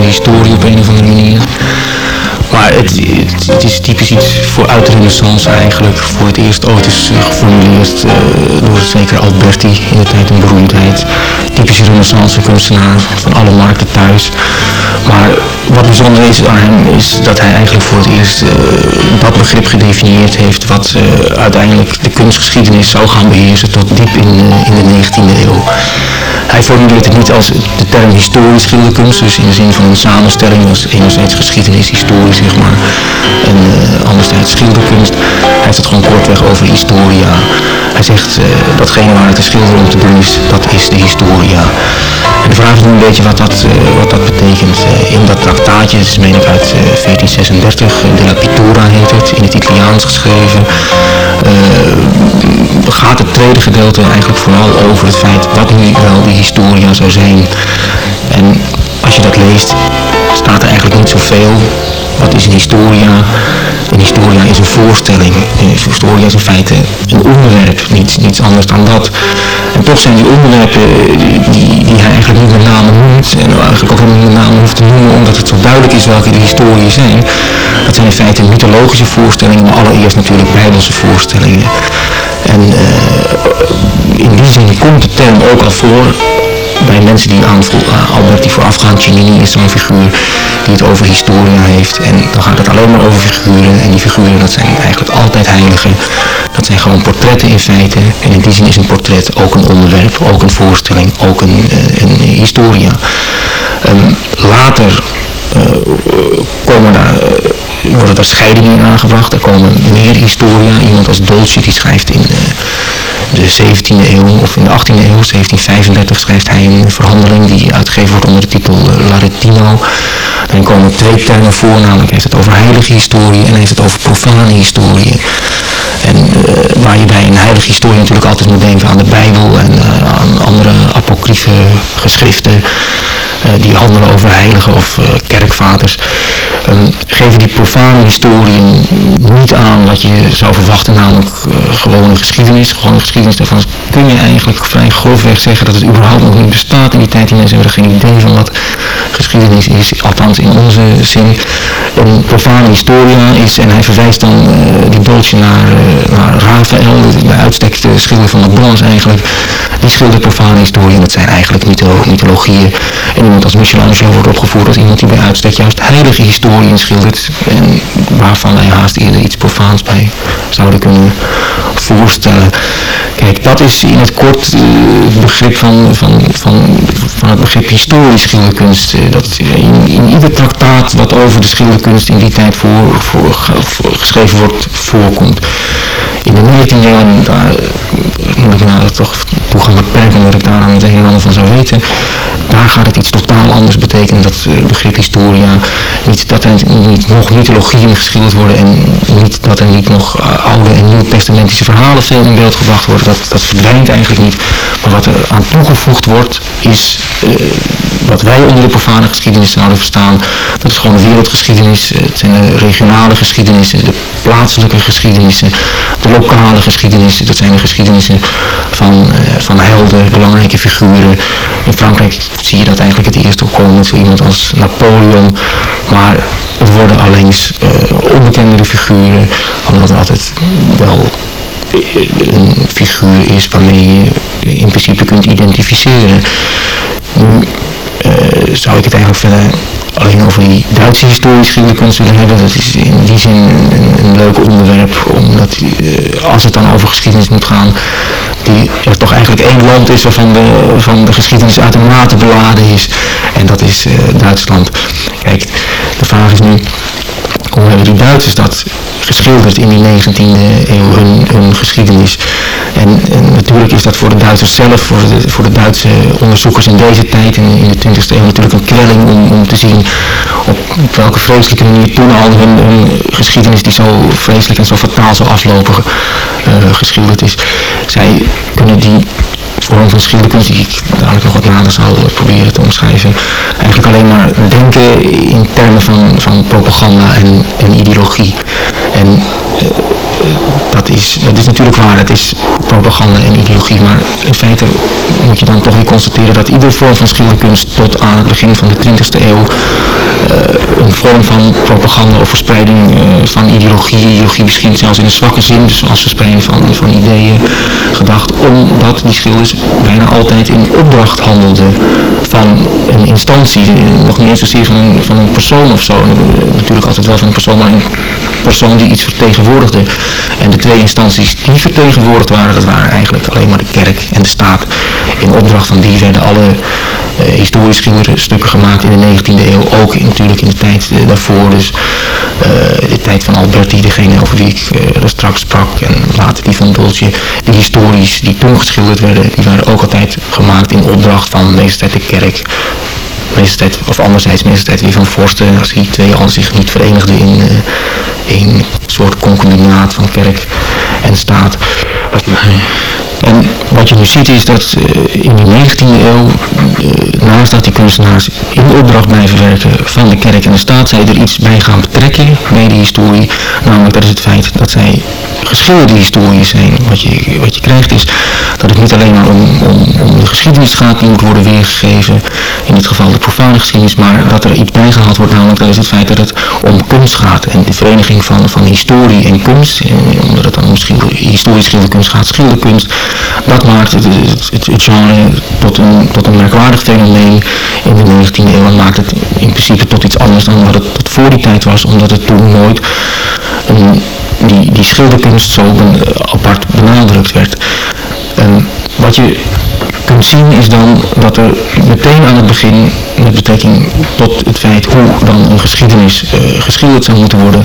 Meer historie op een of andere manier. Maar het, is typisch iets voor uit de renaissance eigenlijk. Voor het eerst ooit is uh, geformuleerd uh, door zeker Alberti in de tijd een beroemdheid. Typische renaissance kunstenaar van alle markten thuis. Maar wat bijzonder is aan hem is dat hij eigenlijk voor het eerst uh, dat begrip gedefinieerd heeft wat uiteindelijk de kunstgeschiedenis zou gaan beheersen tot diep in, in de 19e eeuw. Hij formuleert het niet als de term historisch schilderkunst, dus in de zin van een samenstelling als enerzijds geschiedenis, historie zeg maar, en anderzijds schilderkunst. Hij heeft het gewoon kortweg over historia. Hij zegt datgene waar het te schilderen om te doen is, dat is de historia. De vraag is nu een beetje wat dat, uh, wat dat betekent. in dat traktaatje, het is meen ik uit 1436, de la Pittura heet het, in het Italiaans geschreven, gaat het tweede gedeelte eigenlijk vooral over het feit wat nu wel de historia zou zijn. En als je dat leest, staat er eigenlijk niet zoveel. Wat is een historia? Een historia is een voorstelling. Een historia is in feite een onderwerp, niets, niets anders dan dat. En toch zijn die onderwerpen die, die hij eigenlijk niet met name noemt, en eigenlijk ook niet met name hoeft te noemen omdat het zo duidelijk is welke de historieën zijn. Dat zijn in feite mythologische voorstellingen, maar allereerst natuurlijk bijbelse voorstellingen. En uh, in die zin komt de term ook al voor bij mensen die aanvoelen, uh, Albert die voorafgaand, Cellini is zo'n figuur die het over historia heeft. En dan gaat het alleen maar over figuren. En die figuren dat zijn eigenlijk altijd heiligen. Dat zijn gewoon portretten in feite. En in die zin is een portret ook een onderwerp, ook een voorstelling, ook een, uh, een historia. Um, later uh, komen daar, worden er scheidingen aangebracht. Er komen meer historia. Iemand als Dolce die schrijft in de 17e eeuw of in de 18e eeuw, 1735, schrijft hij een verhandeling die uitgegeven wordt onder de titel Laretino. Dan komen twee termen voor, namelijk heeft het over heilige historie en heeft het over profane historie. En uh, waar je bij een heilige historie natuurlijk altijd moet denken aan de Bijbel en aan andere apocryfe geschriften die handelen over heiligen of kerkvaders. Um, geven die profane historieën niet aan wat je zou verwachten, namelijk gewone geschiedenis. Gewone geschiedenis daarvan kun je eigenlijk vrij grofweg zeggen dat het überhaupt nog niet bestaat in die tijd. Die mensen hebben geen idee van wat geschiedenis is, althans in onze zin. Een profane historia is, en hij verwijst dan die Dolce naar nou, Raphaël, bij uitstek de schilder van de Bronze eigenlijk, die schildert profane historieën, dat zijn eigenlijk mytho mythologieën. En iemand als Michelangelo wordt opgevoerd als iemand die bij uitstek juist heilige historieën schildert, waarvan wij haast eerder iets profaans bij zouden kunnen voorstellen. Kijk, dat is in het kort uh, het begrip van, van, van, van het begrip historisch schilderkunst. Uh, dat in, in ieder traktaat wat over de schilderkunst in die tijd voor, voor, voor geschreven wordt, voorkomt in de 19e eeuw, daar moet ik nou toch toe gaan beperken omdat ik daar aan het een en ander van zou weten, daar gaat het iets totaal anders betekenen, dat uh, begrip historia, niet dat er niet nog mythologieën geschilderd worden en niet dat er niet nog uh, oude en nieuwe testamentische verhalen veel in beeld gebracht worden, dat, dat verdwijnt eigenlijk niet, maar wat er aan toegevoegd wordt is uh, wat wij onder de profane geschiedenis zouden verstaan, dat is gewoon de wereldgeschiedenis, het zijn de regionale geschiedenissen, de plaatselijke geschiedenissen, de lokale geschiedenissen, dat zijn de geschiedenissen van, uh, van helden, belangrijke figuren. In Frankrijk zie je dat eigenlijk het eerst opkomen met zo iemand als Napoleon, maar het worden alleen uh, onbekendere figuren, omdat het altijd wel een figuur is waarmee je in principe kunt identificeren. Zou ik het eigenlijk verder alleen over die Duitse historische geschiedenis willen hebben. Dat is in die zin een, leuk onderwerp, omdat uh, als het dan over geschiedenis moet gaan, die er toch eigenlijk één land is waarvan de, van de geschiedenis uitermate beladen is. En dat is uh, Duitsland. Kijk, de vraag is nu, hoe hebben die Duitsers dat geschilderd in die 19e eeuw, hun, geschiedenis. En, en, natuurlijk is dat voor de Duitsers zelf, voor de, voor de Duitse onderzoekers in deze tijd, in, in de 20e eeuw, natuurlijk een kwelling om, te zien op, welke vreselijke manier toen al hun, geschiedenis die zo vreselijk en zo fataal zo aflopen uh, geschilderd is. Zij kunnen die vorm van schilderkunst die ik dadelijk nog wat nader zal proberen te omschrijven. Eigenlijk alleen maar denken in termen van, van propaganda en, en ideologie. En uh, is, dat is natuurlijk waar, het is propaganda en ideologie, maar in feite moet je dan toch weer constateren dat iedere vorm van schilderkunst tot aan het begin van de 20e eeuw uh, een vorm van propaganda of verspreiding uh, van ideologie, ideologie misschien zelfs in een zwakke zin, dus als verspreiding van, van ideeën gedacht, omdat die schilders bijna altijd in opdracht handelden van een instantie, nog niet eens zozeer van een, van een persoon of zo, natuurlijk altijd wel van een persoon, maar een persoon die iets vertegenwoordigde. En de twee instanties die vertegenwoordigd waren, dat waren eigenlijk alleen maar de kerk en de staat. In opdracht van die werden alle uh, historisch stukken gemaakt in de 19e eeuw, ook natuurlijk in de tijd uh, daarvoor. Dus uh, de tijd van Alberti, degene over wie ik straks sprak, en later die van Dolce, die historisch, die toen geschilderd werden, die waren ook altijd gemaakt in opdracht van meestal de kerk meestal of anderzijds meestal tijd weer van vorsten, als die twee al zich niet verenigden in, uh, een soort concubinaat van kerk en staat. En wat je nu ziet is dat uh, in de 19e eeuw, uh, naast dat die kunstenaars in opdracht blijven werken van de kerk en de staat, zij er iets bij gaan betrekken bij die historie. Namelijk dat is het feit dat zij geschilderde historieën zijn. Wat je, wat je krijgt is dat het niet alleen maar om, om, de geschiedenis gaat die moet worden weergegeven, in dit geval de profane geschiedenis, maar dat er iets bijgehaald wordt, namelijk dat is het feit dat het om kunst gaat en de vereniging van, van historie en kunst, en omdat het dan om historisch schilderkunst gaat, schilderkunst, dat maakt het, het, genre tot een, tot een merkwaardig fenomeen in de 19e eeuw en maakt het in principe tot iets anders dan wat het voor die tijd was, omdat het toen nooit die, die schilderkunst zo apart benadrukt werd. En wat je kunt zien is dan dat er meteen aan het begin, met betrekking tot het feit hoe dan een geschiedenis uh, geschilderd zou moeten worden,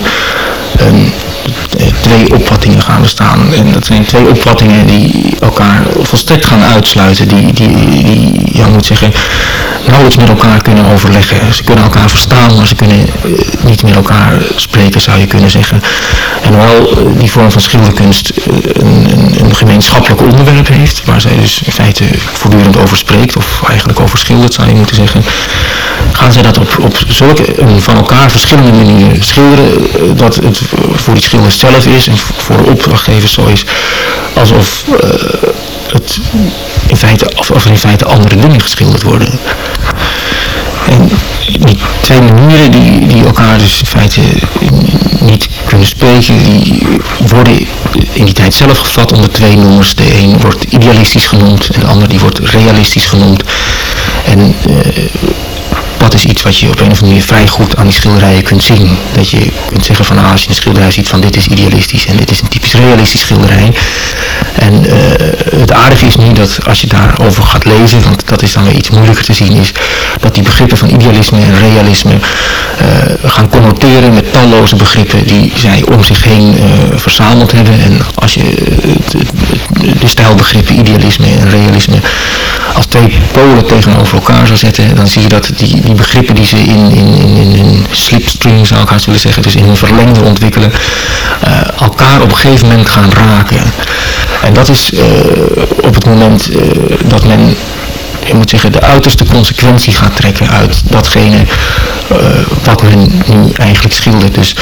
twee opvattingen gaan bestaan. En dat zijn twee opvattingen die elkaar volstrekt gaan uitsluiten. Die, die, die ja, moet zeggen, nauwelijks met elkaar kunnen overleggen. Ze kunnen elkaar verstaan, maar ze kunnen uh, niet met elkaar spreken, zou je kunnen zeggen. En hoewel uh, die vorm van schilderkunst een, een, een, gemeenschappelijk onderwerp heeft, waar zij dus in feite voortdurend over spreekt, of eigenlijk over schildert, zou je moeten zeggen, gaan zij dat op, op zulke van elkaar verschillende manieren schilderen, dat het voor die schilder zelf is en voor de opdrachtgever zo is, alsof het in feite, of, of in feite andere dingen geschilderd worden. En die twee manieren die, die elkaar dus in feite niet kunnen spreken, die worden in die tijd zelf gevat onder twee noemers. De een wordt idealistisch genoemd en de ander die wordt realistisch genoemd. En uh, dat is iets wat je op een of andere manier vrij goed aan die schilderijen kunt zien. Dat je kunt zeggen van ah, als je een schilderij ziet van dit is idealistisch en dit is een typisch realistisch schilderij. En uh, het aardige is nu dat als je daarover gaat lezen, want dat is dan weer iets moeilijker te zien, is dat die begrippen van idealisme en realisme uh, gaan connoteren met talloze begrippen die zij om zich heen uh, verzameld hebben. En als je de stijlbegrippen idealisme en realisme als twee polen tegenover elkaar zou zetten, dan zie je dat die begrippen die ze in, in, in, in slipstream zou ik haast willen zeggen, dus in een verlengde ontwikkelen, uh, elkaar op een gegeven moment gaan raken. En dat is uh, op het moment uh, dat men je moet zeggen, de uiterste consequentie gaat trekken uit datgene wat men nu eigenlijk schildert. Dus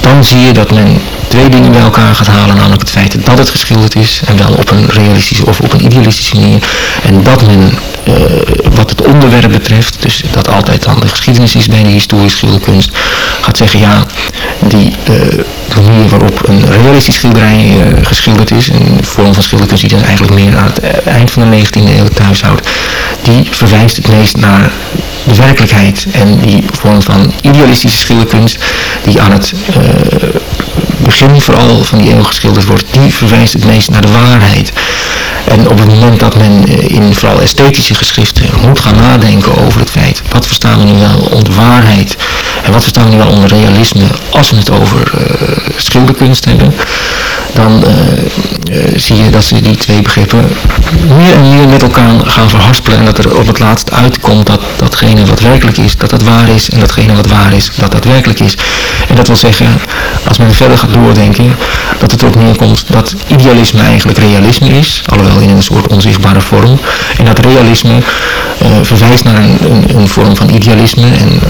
dan zie je dat men twee dingen bij elkaar gaat halen, namelijk het feit dat het geschilderd is en wel op een realistische of op een idealistische manier. En dat men, uh, wat het onderwerp betreft, dus dat altijd dan de geschiedenis is bij de historische schilderkunst, gaat zeggen ja, die uh, manier waarop een realistisch schilderij uh, geschilderd is, een vorm van schilderkunst die dan eigenlijk meer aan het eind van de 19e eeuw thuis houdt, die verwijst het meest naar de werkelijkheid en die vorm van idealistische schilderkunst die aan het begin vooral van die eeuw geschilderd wordt, die verwijst het meest naar de waarheid. En op het moment dat men in vooral esthetische geschriften moet gaan nadenken over het feit, wat verstaan we nu wel onder waarheid en wat verstaan we nu wel onder realisme als we het over uh, schilderkunst hebben, dan uh, zie je dat ze die twee begrippen meer en meer met elkaar gaan verhaspelen en dat er op het laatst uitkomt dat datgene wat werkelijk is, dat dat waar is en datgene wat waar is, dat dat werkelijk is. En dat wil zeggen, als men verder gaat doordenken, dat het ook neerkomt dat idealisme eigenlijk realisme is, alhoewel in een soort onzichtbare vorm. En dat realisme uh, verwijst naar een, vorm van idealisme en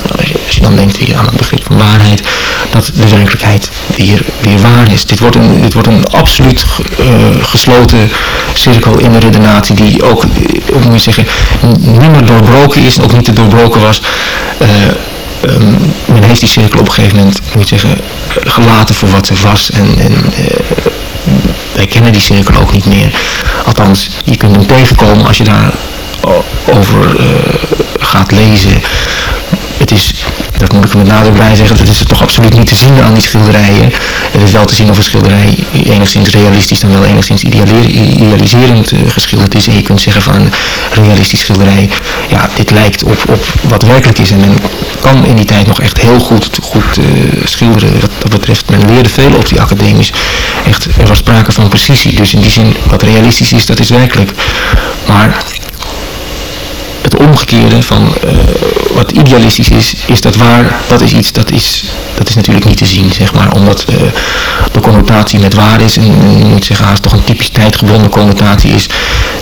als je dan denkt aan het begrip van waarheid, dat de werkelijkheid weer, weer waar is. Dit wordt een, dit wordt een absoluut uh, gesloten cirkel in de redenatie die ook, uh, moet je zeggen, niet meer doorbroken is, ook niet te doorbroken was. Um, men heeft die cirkel op een gegeven moment, moet je zeggen, gelaten voor wat ze was. En, en wij kennen die cirkel ook niet meer. Althans, je kunt hem tegenkomen als je daar over gaat lezen. Is dat moet ik er met nadruk bij zeggen, dat is toch absoluut niet te zien aan die schilderijen. Het is wel te zien of een schilderij enigszins realistisch dan wel enigszins idealiserend uh, geschilderd is. En je kunt zeggen van realistisch schilderij, ja, dit lijkt op, op wat werkelijk is. En men kan in die tijd nog echt heel goed, goed uh, schilderen dat betreft. Men leerde veel op die academisch. Echt, er was sprake van precisie. Dus in die zin, wat realistisch is, dat is werkelijk. Maar het omgekeerde van uh, wat idealistisch is, is dat waar, dat is iets dat is, dat is natuurlijk niet te zien, zeg maar, omdat uh, de connotatie met waar is, en je moet zeggen haast toch een typisch tijdgebonden connotatie is,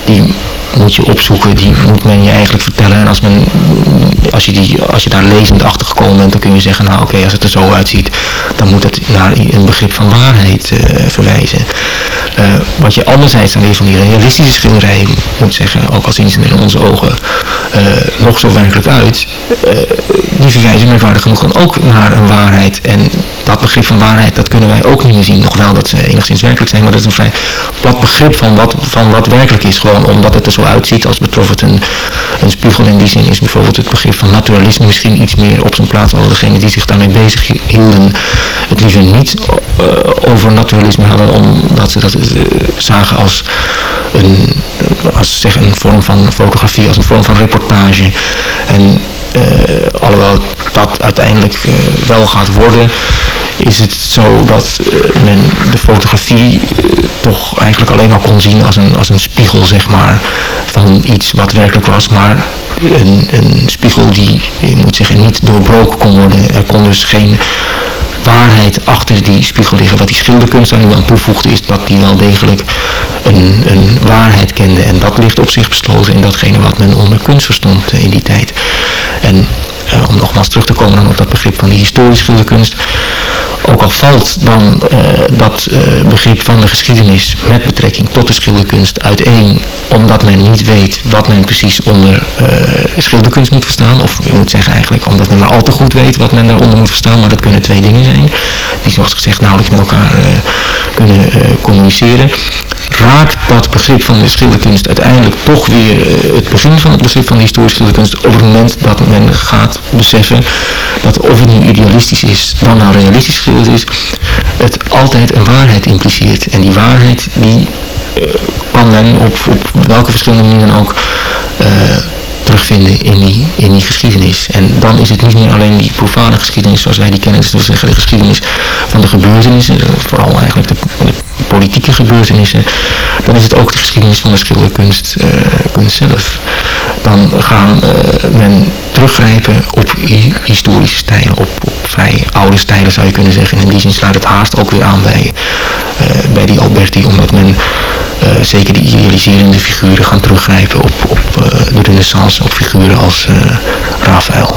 die moet je opzoeken, die moet men je eigenlijk vertellen. En als, men, als, je, die, als je daar lezend achter gekomen bent, dan kun je zeggen, nou oké, als het er zo uitziet, dan moet het naar een begrip van waarheid uh, verwijzen. Wat je anderzijds dan weer van die realistische schilderijen moet zeggen, ook al zien ze in onze ogen uh, nog zo werkelijk uit, die verwijzen merkwaardig genoeg dan ook naar een waarheid. En dat begrip van waarheid, dat kunnen wij ook niet meer zien. Nog wel dat ze enigszins werkelijk zijn, maar dat is een vrij plat begrip van wat, van wat werkelijk is. Gewoon omdat het er zo uitziet als betrof het een, een spiegel. In die zin is bijvoorbeeld het begrip van naturalisme misschien iets meer op zijn plaats. Al degenen die zich daarmee bezig hielden het liever niet uh, over naturalisme hadden. Omdat ze dat uh, zagen als een, als zeg, een vorm van fotografie, als een vorm van reportage. En uh, alhoewel dat uiteindelijk uh, wel gaat worden, is het zo dat uh, men de fotografie toch eigenlijk alleen al kon zien als een, als een spiegel, zeg maar, van iets wat werkelijk was, maar een, een spiegel die, moet zeggen, niet doorbroken kon worden. Er kon dus geen waarheid achter die spiegel liggen. Wat die schilderkunst aan dan toevoegde is dat die wel degelijk een, een waarheid kende. En dat ligt op zich besloten in datgene wat men onder kunst verstond in die tijd. En uh, om nogmaals terug te komen dan op dat begrip van die historische schilderkunst. Ook al valt dan uh, dat uh, begrip van de geschiedenis met betrekking tot de schilderkunst uiteen, omdat men niet weet wat men precies onder schilderkunst moet verstaan. Of je moet zeggen eigenlijk omdat men maar al te goed weet wat men daaronder moet verstaan, maar dat kunnen twee dingen zijn. Die zoals gezegd nauwelijks met elkaar kunnen communiceren raakt dat begrip van de schilderkunst uiteindelijk toch weer uh, het begin van het begrip van de historische schilderkunst op het moment dat men gaat beseffen dat of het nu idealistisch is dan nou realistisch geschilderd is, het altijd een waarheid impliceert. En die waarheid die uh, kan men op, op welke verschillende manieren ook uh, terugvinden in die, in die geschiedenis. En dan is het niet meer alleen die profane geschiedenis zoals wij die kennen, dus zeggen de geschiedenis van de gebeurtenissen, vooral eigenlijk de politieke gebeurtenissen, dan is het ook de geschiedenis van de schilderkunst uh, kunst zelf. Dan gaan uh, men teruggrijpen op historische stijlen, op, op, vrij oude stijlen zou je kunnen zeggen. En in die zin sluit het haast ook weer aan bij, uh, bij die Alberti, omdat men zeker die idealiserende figuren gaan teruggrijpen op, op de renaissance, op figuren als Raphaël.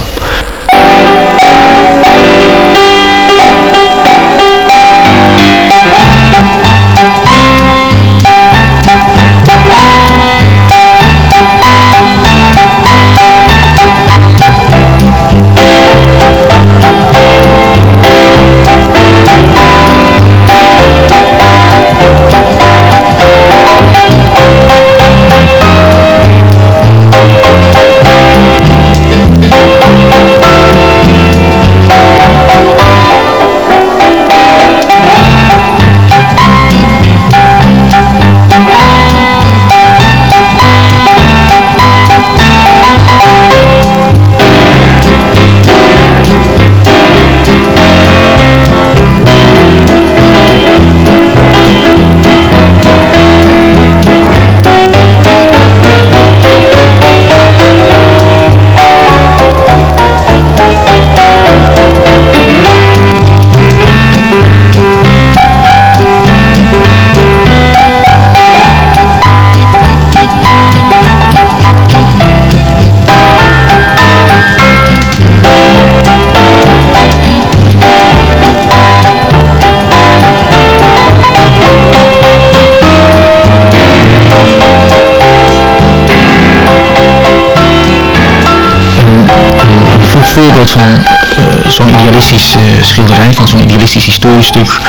Van uh, zo'n idealistisch schilderij, van zo'n idealistisch historisch stuk,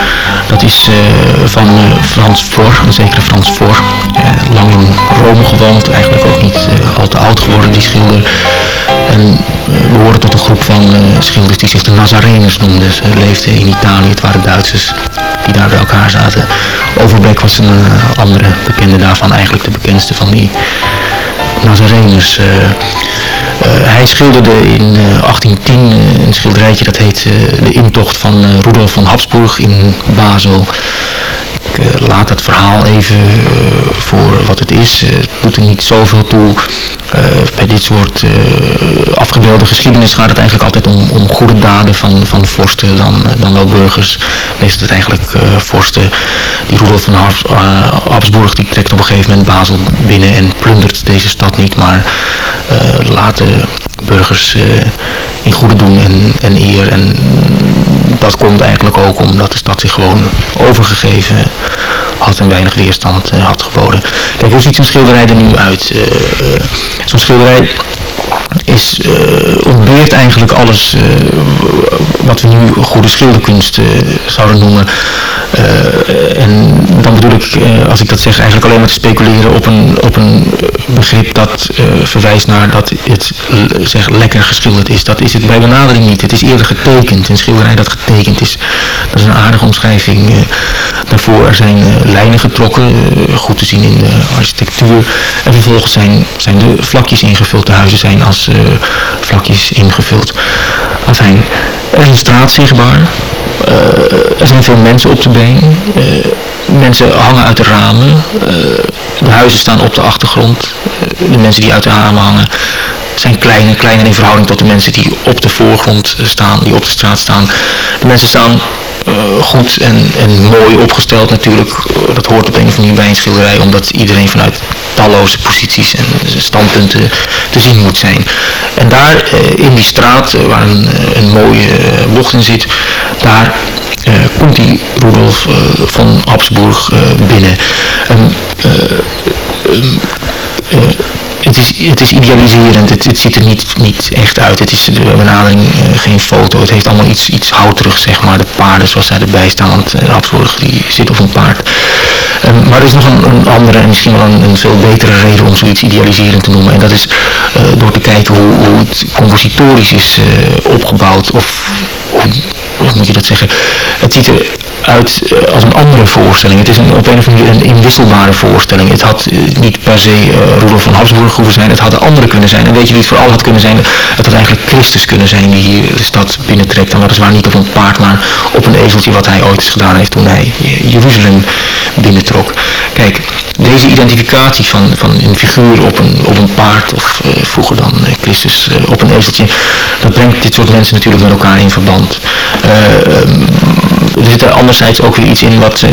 dat is van Frans Voor, een zekere Frans Voor. lang in Rome gewoond, eigenlijk ook niet al te oud geworden, die schilder. En behoorde tot een groep van schilders die zich de Nazareners noemden. Ze leefden in Italië, het waren Duitsers die daar bij elkaar zaten. Overbeek was een andere bekende daarvan, eigenlijk de bekendste van die Nazareners. Eh, hij schilderde in 1810 eh, eh, een schilderijtje dat heet De intocht van Rudolf van Habsburg in Basel. Ik laat het verhaal even voor wat het is. het doet er niet zoveel toe. bij dit soort afgebeelde geschiedenis gaat het eigenlijk altijd om, om goede daden van, van vorsten dan, dan wel burgers. Meestal het eigenlijk vorsten. Die Rudolf van Habsburg die trekt op een gegeven moment Basel binnen en plundert deze stad niet, maar later burgers eh, in goede doen en, en eer. En dat komt eigenlijk ook omdat de stad zich gewoon overgegeven had en weinig weerstand eh, had geboden. Kijk, hoe ziet zo'n schilderij er nu uit? Eh, zo'n schilderij is, ontbeert eigenlijk alles wat we nu goede schilderkunst zouden noemen. en dan bedoel ik, als ik dat zeg, eigenlijk alleen maar te speculeren op een, op een begrip dat verwijst naar dat het zeg, lekker geschilderd is. Dat is het bij benadering niet. Het is eerder getekend. Een schilderij dat getekend is. Dat is een aardige omschrijving uh, daarvoor. Zijn lijnen getrokken, goed te zien in de architectuur. En vervolgens zijn, zijn de vlakjes ingevuld. De huizen zijn als vlakjes ingevuld. Er is een straat zichtbaar. er zijn veel mensen op de been. Mensen hangen uit de ramen. de huizen staan op de achtergrond. de mensen die uit de ramen hangen zijn klein klein in verhouding tot de mensen die op de voorgrond staan, die op de straat staan. De mensen staan uh, goed en, en mooi opgesteld natuurlijk. Dat hoort op een of andere manier een omdat iedereen vanuit talloze posities en standpunten te zien moet zijn. En daar in die straat, waar een, een mooie bocht in zit, daar komt die Rudolf van Habsburg binnen. Um, het is, het is idealiserend, het, ziet er niet, niet echt uit. Het is de benadering geen foto, het heeft allemaal iets, iets houterigs, zeg maar. De paarden zoals zij erbij staan, want Habsburg die zit op een paard. Um, maar er is nog een, andere en misschien wel een, veel betere reden om zoiets idealiserend te noemen. En dat is door te kijken hoe, hoe het compositorisch is opgebouwd. Of moet je dat zeggen? Het ziet er uit uh, als een andere voorstelling. Het is een, op een of andere manier een inwisselbare voorstelling. Het had uh, niet per se uh, van Habsburg hoeven zijn, het hadden andere kunnen zijn. En weet je wie het vooral had kunnen zijn? Het had eigenlijk Christus kunnen zijn die hier de stad binnentrekt. En weliswaar niet op een paard, maar op een ezeltje wat hij ooit gedaan heeft toen hij Jeruzalem binnentrok. Kijk, deze identificatie van, van een figuur op een, op een paard of vroeger dan Christus op een ezeltje, dat brengt dit soort mensen natuurlijk met elkaar in verband. Um, er zit er anderzijds ook weer iets in wat,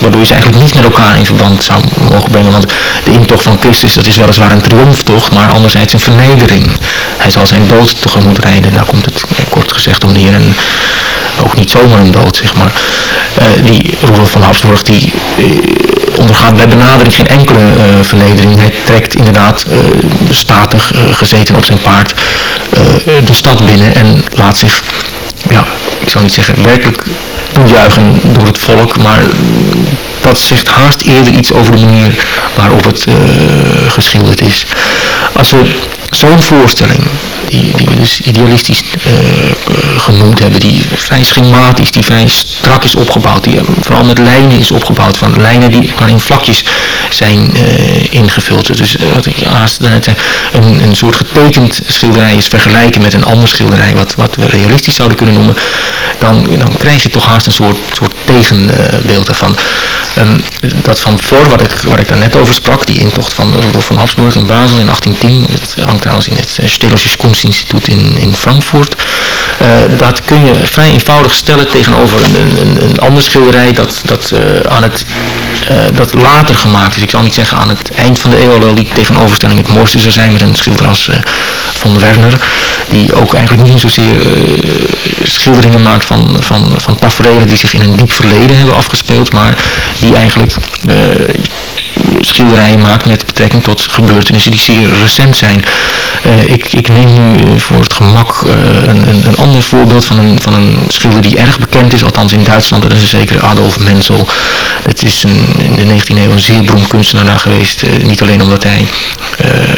waardoor je ze eigenlijk niet met elkaar in verband zou mogen brengen. Want de intocht van Christus, dat is weliswaar een triomftocht, maar anderzijds een vernedering. Hij zal zijn dood tegemoet rijden, daar komt het kort gezegd om neer. En ook niet zomaar een dood, zeg maar. Die Rudolf van Habsburg, die ondergaat bij benadering geen enkele uh, vernedering. Hij trekt inderdaad statig gezeten op zijn paard de stad binnen en laat zich zou niet zeggen werkelijk toejuichen door het volk, maar dat zegt haast eerder iets over de manier waarop het uh, geschilderd is. Als we zo'n voorstelling die, we dus idealistisch uh, genoemd hebben, die vrij schematisch, die vrij strak is opgebouwd, die vooral met lijnen is opgebouwd, van lijnen die waarin vlakjes zijn uh, ingevuld. Dus wat ik haast een, een soort getekend schilderij is vergelijken met een ander schilderij, wat, wat we realistisch zouden kunnen noemen, dan, dan krijg je toch haast een soort, soort tegenbeeld ervan. Um, dat van voor, wat ik, waar ik daar net over sprak, die intocht van Rudolf van Habsburg in Basel in 1810, het hangt trouwens in het Stellisches Kunstinstituut in, in Frankfurt. Uh, dat kun je vrij eenvoudig stellen tegenover een, een, een schilderij dat, dat, uh, aan het, uh, dat later gemaakt is. Ik zal niet zeggen aan het eind van de eeuw, alhoewel die tegenoverstelling het mooiste zou zijn met een schilder als Van Werner, die ook eigenlijk niet zozeer schilderingen maakt van, van, van tafereelen die zich in een diep verleden hebben afgespeeld, maar die eigenlijk schilderijen maakt met betrekking tot gebeurtenissen die zeer recent zijn. ik, ik neem nu voor het gemak een, een, een, ander voorbeeld van een, van een schilder die erg bekend is, althans in Duitsland, dat is een zekere Adolf Menzel. Het is een, in de 19e eeuw een zeer beroemd kunstenaar geweest, niet alleen omdat hij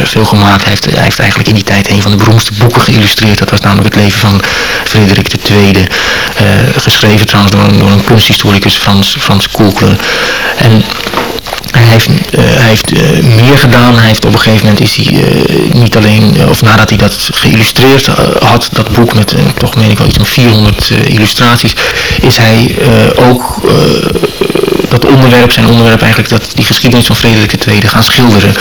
veel gemaakt heeft, hij heeft eigenlijk in die tijd een van de beroemdste boeken geïllustreerd, dat was namelijk het leven van Frederik II, geschreven trouwens door een, door een kunsthistoricus Frans, Frans. En hij heeft, hij heeft uh, meer gedaan. Hij heeft op een gegeven moment is hij uh, niet alleen, of nadat hij dat geïllustreerd had, dat boek met toch meen ik wel iets van 400 illustraties, is hij ook dat onderwerp, zijn onderwerp eigenlijk, dat die geschiedenis van Frederik II gaan schilderen.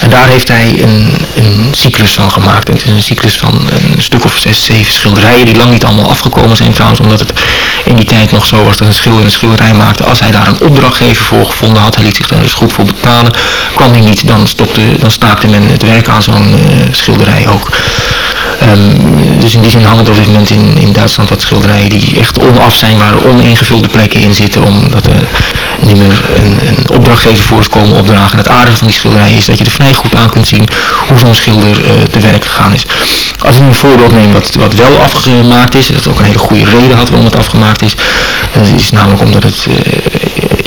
En daar heeft hij een, een cyclus van gemaakt. Het is een cyclus van een stuk of zes, zeven schilderijen, die lang niet allemaal afgekomen zijn trouwens, omdat het in die tijd nog zo was dat een schilder een schilderij maakte. Als hij daar een opdrachtgever voor gevonden had, hij liet zich daar dus goed voor betalen, kwam hij niet, dan, stopte, dan staakte men het werk aan zo'n uh, schilderij ook. Um, dus in die zin hangen er op dit moment in, in Duitsland wat schilderijen die echt onaf zijn, waar oningevulde plekken in zitten, omdat er niet meer een, een opdrachtgever voor komen opdragen. En het aardige van die schilderijen is dat je er vrij goed aan kunt zien hoe zo'n schilder uh, te werk gegaan is. Als ik een voorbeeld neem wat, wat wel afgemaakt is, dat ook een hele goede reden had waarom het afgemaakt is, dat is namelijk omdat het uh,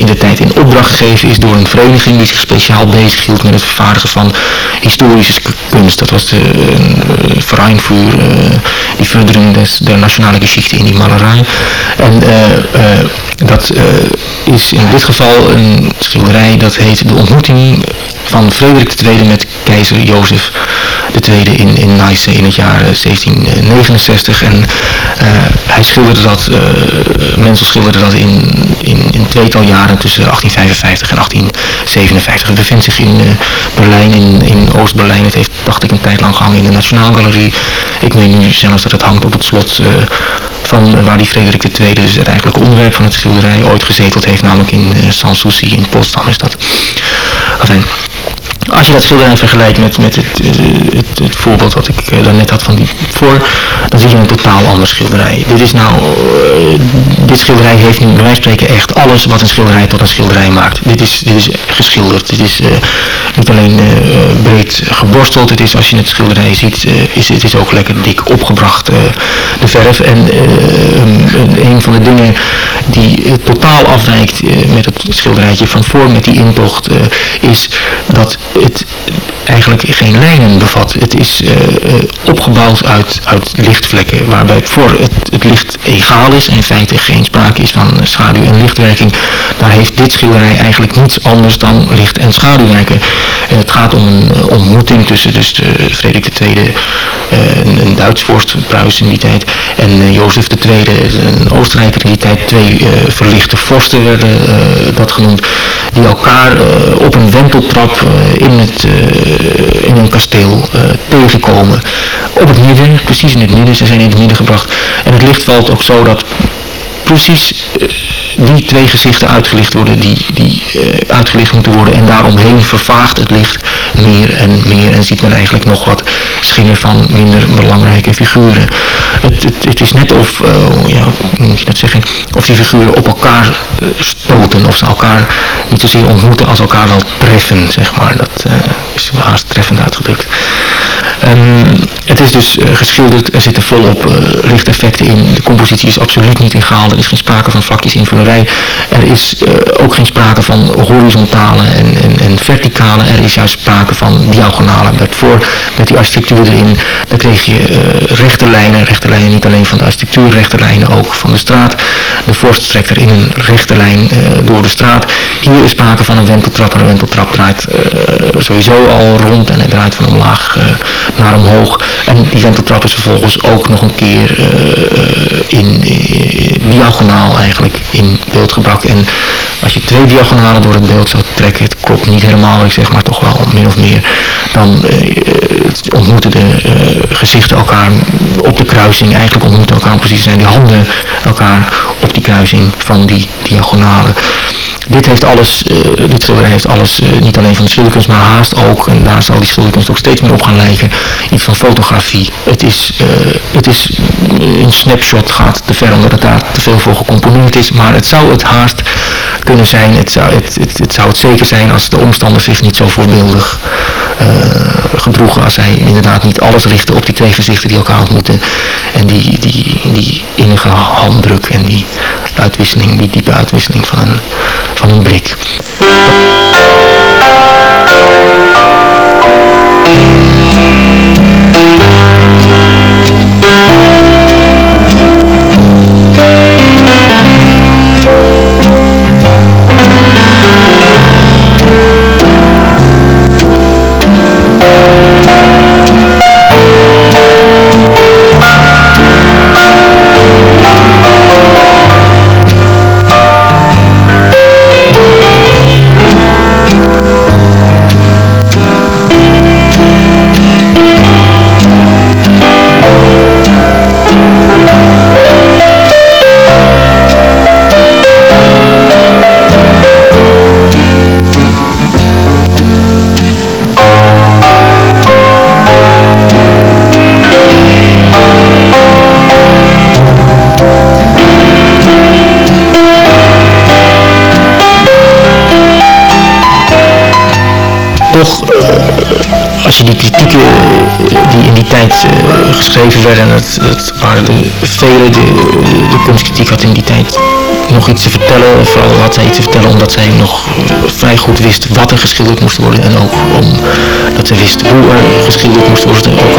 in de tijd in opdracht gegeven is door een vereniging die zich speciaal bezighield met het vervaardigen van historische kunst. Dat was de uh, Verein voor uh, die Förderung des, der nationale Geschichte in die malerij. En uh, dat is in dit geval een schilderij dat heet De ontmoeting van Frederik II met keizer Jozef II in, in Nice in het jaar 1769. En hij schilderde dat, mensen schilderden dat in, in, in tweetal jaren tussen 1855 en 1857. Het bevindt zich in uh, Berlijn, in, in Oost-Berlijn. Het heeft, dacht ik, een tijd lang gehangen in de Nationaalgalerie. Ik meen nu zelfs dat het hangt op het slot uh, van uh, waar die Frederik II, dus het eigenlijke onderwerp van het schilderij, ooit gezeteld heeft. Namelijk in Sanssouci in Potsdam is dat. Enfin, als je dat schilderij vergelijkt met, met het, eh, het, het, voorbeeld wat ik uh, daarnet had van die voor, dan zie je een totaal ander schilderij. Dit is nou, uh, dit schilderij heeft nu bij wijze van spreken echt alles wat een schilderij tot een schilderij maakt. Dit is, dit is geschilderd, dit is niet alleen breed geborsteld, het is als je het schilderij ziet, is het is ook lekker dik opgebracht, de verf. En een van de dingen die totaal afwijkt met het schilderijtje van voor, met die intocht, is dat het eigenlijk geen lijnen bevat. Het is uh, opgebouwd uit, uit lichtvlekken, waarbij voor het, licht egaal is en in feite geen sprake is van schaduw- en lichtwerking. Daar heeft dit schilderij eigenlijk niets anders dan licht- en schaduwwerken. Uh, het gaat om een ontmoeting tussen dus de Frederik II, een, Duits vorst, Pruis in die tijd, en Jozef II, een Oostenrijker in die tijd. Twee verlichte vorsten werden dat genoemd, die elkaar op een wenteltrap in, het, uh, in een kasteel uh, tegenkomen. Op het midden, precies in het midden, ze zijn in het midden gebracht. En het licht valt ook zo dat precies uh, die twee gezichten uitgelicht worden die, die uh, uitgelicht moeten worden en daaromheen vervaagt het licht meer en meer en ziet men eigenlijk nog wat schingen van minder belangrijke figuren. Het, het, is net of, uh, ja, hoe moet je dat zeggen, of die figuren op elkaar uh, stoten of ze elkaar niet zozeer ontmoeten als elkaar wel treffen, zeg maar. Dat is haast treffend uitgedrukt. Um, het is dus geschilderd, er zitten volop lichteffecten in, de compositie is absoluut niet egaal, er is geen sprake van vlakjes er is ook geen sprake van horizontale en, en, en verticale, er is juist sprake van diagonale. Met voor, met die architectuur erin, dan kreeg je uh, rechte lijnen, rechte lijnen niet alleen van de architectuur, rechte lijnen ook van de straat. De vorst trekt er in een rechte lijn uh, door de straat. Hier is sprake van een wenteltrap en een wenteltrap draait sowieso al rond en hij draait van omlaag naar omhoog. En die wenteltrap is vervolgens ook nog een keer in, diagonaal eigenlijk in beeld gebracht. En als je twee diagonalen door het beeld zou trekken, het klopt niet helemaal, ik zeg maar toch wel min of meer, dan uh, ontmoeten de uh, gezichten elkaar op de kruising. Eigenlijk ontmoeten elkaar precies zijn die handen elkaar op die kruising van die diagonale. Dit heeft alles, uh, dit schilderij heeft alles, niet alleen van de schilderkunst, maar haast ook, en daar zal die schilderkunst ook steeds meer op gaan lijken, iets van fotografie. Het is, het is een snapshot gaat te ver omdat het daar te veel voor gecomponeerd is, maar het zou het haast kunnen zijn. Het zou het, het, het zou het zeker zijn als de omstanders zich niet zo voorbeeldig uh, gedroegen. Als zij inderdaad niet alles richten op die twee gezichten die elkaar ontmoeten. En die, die, die innige handdruk en die uitwisseling, die diepe uitwisseling van een, van een blik. als je die kritieken eh, die in die tijd uh, geschreven werden, dat, dat waren de vele, de, de kunstkritiek had in die tijd nog iets te vertellen. Vooral had zij iets te vertellen omdat zij nog uh, vrij goed wist wat er geschilderd moest worden. En ook omdat zij wist hoe er geschilderd moest worden. Ook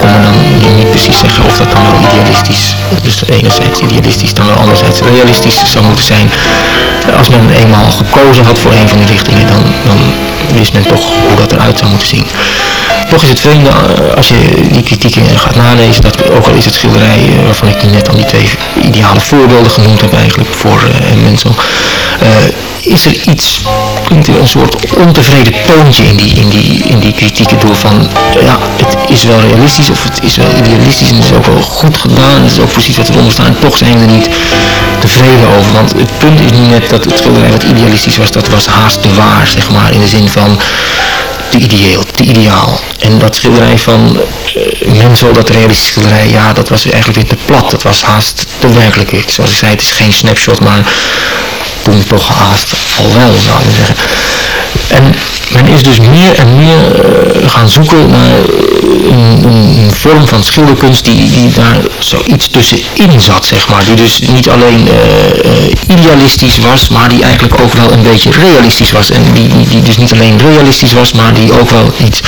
kon men dan niet precies zeggen of dat dan wel idealistisch, dus enerzijds idealistisch, dan wel anderzijds realistisch zou moeten zijn. Als men eenmaal gekozen had voor een van die richtingen, dan, dan wist men toch hoe dat eruit zou moeten zien. Toch is het vreemde, eh, als je die kritieken gaat nalezen, dat ook al is het schilderij, eh, waarvan ik net al die twee ideale voorbeelden genoemd heb eigenlijk voor uh, Mensel, is er iets, klinkt er een soort ontevreden toontje in die, in die, in die kritieken door van, ja, het is wel realistisch of het is wel idealistisch en het is ook wel goed gedaan, het is ook precies wat eronder staat en toch zijn we er niet tevreden over. Want het punt is niet net dat het schilderij wat idealistisch was, dat was haast te waar, zeg maar, in de zin van te ideeel, te ideaal. En dat schilderij van uh, Mensel, dat realistische schilderij, ja, dat was eigenlijk weer te plat. Dat was haast te werkelijk. Zoals ik zei, het is geen snapshot, maar toen toch haast al wel, zou ik zeggen. En men is dus meer en meer uh, gaan zoeken naar een, een, vorm van schilderkunst die, die daar zoiets tussenin zat, zeg maar. Die dus niet alleen uh, idealistisch was, maar die eigenlijk ook wel een beetje realistisch was. En die, die dus niet alleen realistisch was, maar die ook wel iets,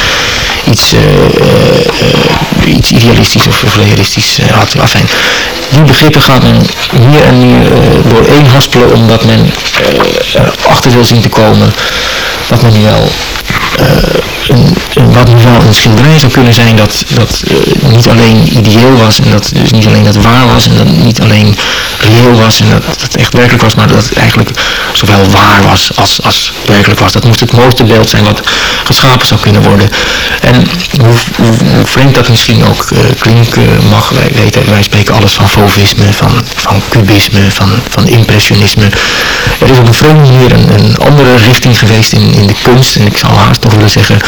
iets, uh, iets idealistisch of, realistisch had. Enfin, die begrippen gaat men meer en meer doorheen haspelen, omdat men erachter wil zien te komen dat men nu wel wat nu wel een schilderij zou kunnen zijn dat, dat uh, niet alleen ideeel was en dat dus niet alleen dat waar was en dat niet alleen reëel was en dat het echt werkelijk was, maar dat het eigenlijk zowel waar was als, als werkelijk was. Dat moest het mooiste beeld zijn wat geschapen zou kunnen worden. En hoe, hoe, vreemd dat misschien ook uh, klinken mag, wij weten, wij spreken alles van fauvisme, van, van cubisme, van, van impressionisme. Er is op een vreemde manier een, een andere richting geweest in, in de kunst en ik zou haast toch willen zeggen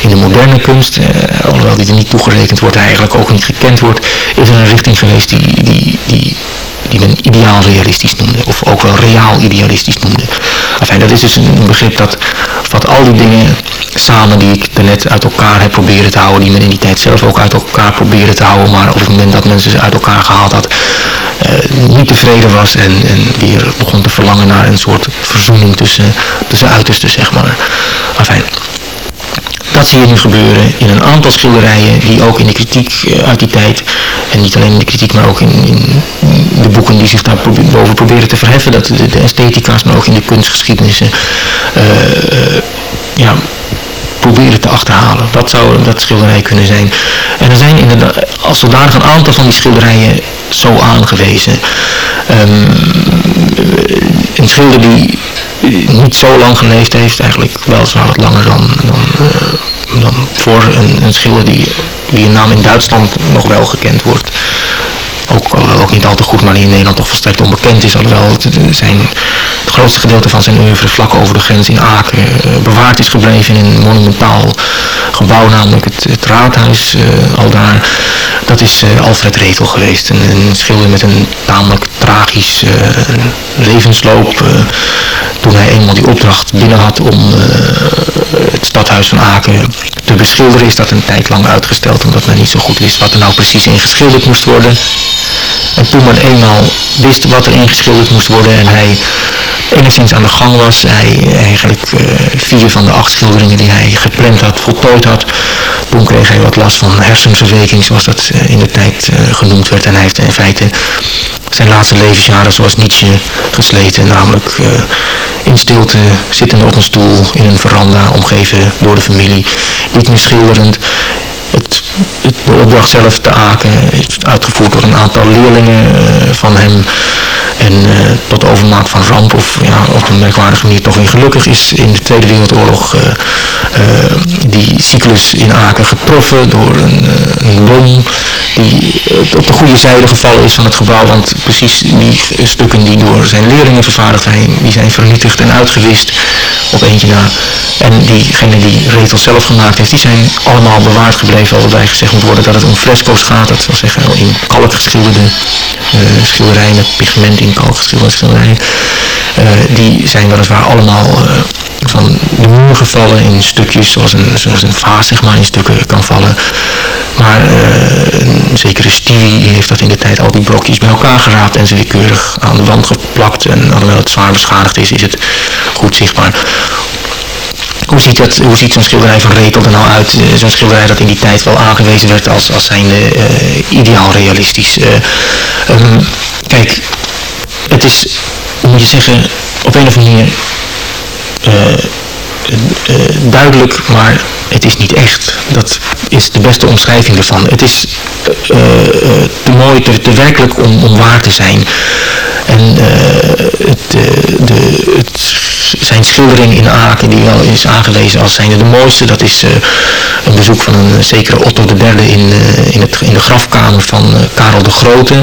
in de moderne kunst, eh, die er niet toegerekend wordt, eigenlijk ook niet gekend wordt, is er een richting geweest die, die, die, die men ideaal realistisch noemde, of ook wel reaal idealistisch noemde. Enfin, dat is dus een begrip dat vat al die dingen samen die ik net uit elkaar heb proberen te houden, die men in die tijd zelf ook uit elkaar probeerde te houden, maar op het moment dat men ze uit elkaar gehaald had, uh, niet tevreden was en, en weer begon te verlangen naar een soort verzoening tussen, tussen uitersten, zeg maar. Enfin, dat je nu gebeuren in een aantal schilderijen die ook in de kritiek uh, uit die tijd, en niet alleen in de kritiek, maar ook in, in de boeken die zich daar boven proberen te verheffen, dat de, esthetica's, maar ook in de kunstgeschiedenissen, uh, ja, proberen te achterhalen. Wat zou dat schilderij kunnen zijn? En er zijn inderdaad als zodanig een aantal van die schilderijen zo aangewezen. Um, een schilder die niet zo lang geleefd heeft, eigenlijk wel wat langer dan, dan voor een, schilder die, die een naam in Duitsland nog wel gekend wordt ook, ook niet al te goed, maar die in Nederland toch volstrekt onbekend is. Alhoewel het, zijn, het grootste gedeelte van zijn oeuvre vlak over de grens in Aken bewaard is gebleven in een monumentaal gebouw, namelijk het, raadhuis al daar. Dat is Alfred Retel geweest, een, schilder met een tamelijk tragisch levensloop. toen hij eenmaal die opdracht binnen had om stadhuis van Aken te beschilderen is dat een tijd lang uitgesteld omdat men niet zo goed wist wat er nou precies in geschilderd moest worden. En toen men eenmaal wist wat er ingeschilderd moest worden en hij enigszins aan de gang was, hij eigenlijk uh, vier van de acht schilderingen die hij gepland had, voltooid had, toen kreeg hij wat last van hersenverweking, zoals dat uh, in de tijd uh, genoemd werd. En hij heeft in feite zijn laatste levensjaren zoals Nietzsche gesleten, namelijk in stilte, zittende op een stoel in een veranda, omgeven door de familie, niet meer schilderend. Het, het, opdracht zelf te Aken is uitgevoerd door een aantal leerlingen van hem en uh, tot overmaat van ramp of ja, op een merkwaardige manier toch weer gelukkig is in de Tweede Wereldoorlog uh, die cyclus in Aken getroffen door een, een bom die op de goede zijde gevallen is van het gebouw, want precies die stukken die door zijn leerlingen vervaardigd zijn, die zijn vernietigd en uitgewist op eentje na. En diegene die Retel zelf gemaakt heeft, die zijn allemaal bewaard gebleven, waarbij gezegd moet worden dat het om fresco's gaat, dat wil zeggen in kalk geschilderde uh, schilderijen pigment in kalk geschilderde schilderijen. Uh, die zijn weliswaar allemaal uh, van de muur gevallen in stukjes, zoals een, zoals een vaas zeg maar in stukken kan vallen. Maar een zekere heeft dat in de tijd al die blokjes bij elkaar geraapt en ze weer keurig aan de wand geplakt. En alhoewel het zwaar beschadigd is, is het goed zichtbaar. Hoe ziet, dat, hoe ziet zo'n schilderij van Retel er nou uit? Uh, zo'n schilderij dat in die tijd wel aangewezen werd als, als zijnde uh, ideaal realistisch. Uh, um, kijk, het is, moet je zeggen, op een of andere manier duidelijk, maar het is niet echt. Dat is de beste omschrijving ervan. Het is te mooi, te, te werkelijk om, om waar te zijn. En het, de, het zijn schildering in Aken, die al is aangewezen als zijnde de mooiste. Dat is eh, een bezoek van een eh, zekere Otto de Derde in, eh, in, het, in de grafkamer van Karel de Grote.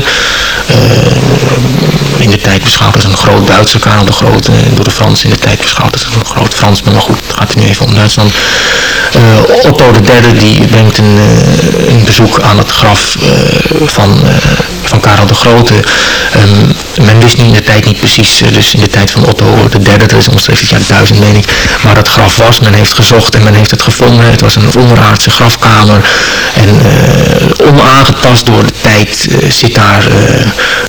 in de tijd beschouwd als een groot Duitse Karel de Grote. Door de Fransen in de tijd beschouwd als een groot Frans. Maar goed, het gaat nu even om Duitsland. Otto de Derde die brengt een, een bezoek aan het graf van, van Karel de Grote. Ehm, men wist niet in de tijd niet precies, dus in de tijd van Otto de Derde, dat is ons 7.000, 7.500 meen ik, waar het graf was. Men heeft gezocht en men heeft het gevonden. Het was een onderaardse grafkamer. En eh, onaangetast door de tijd eh, zit daar eh,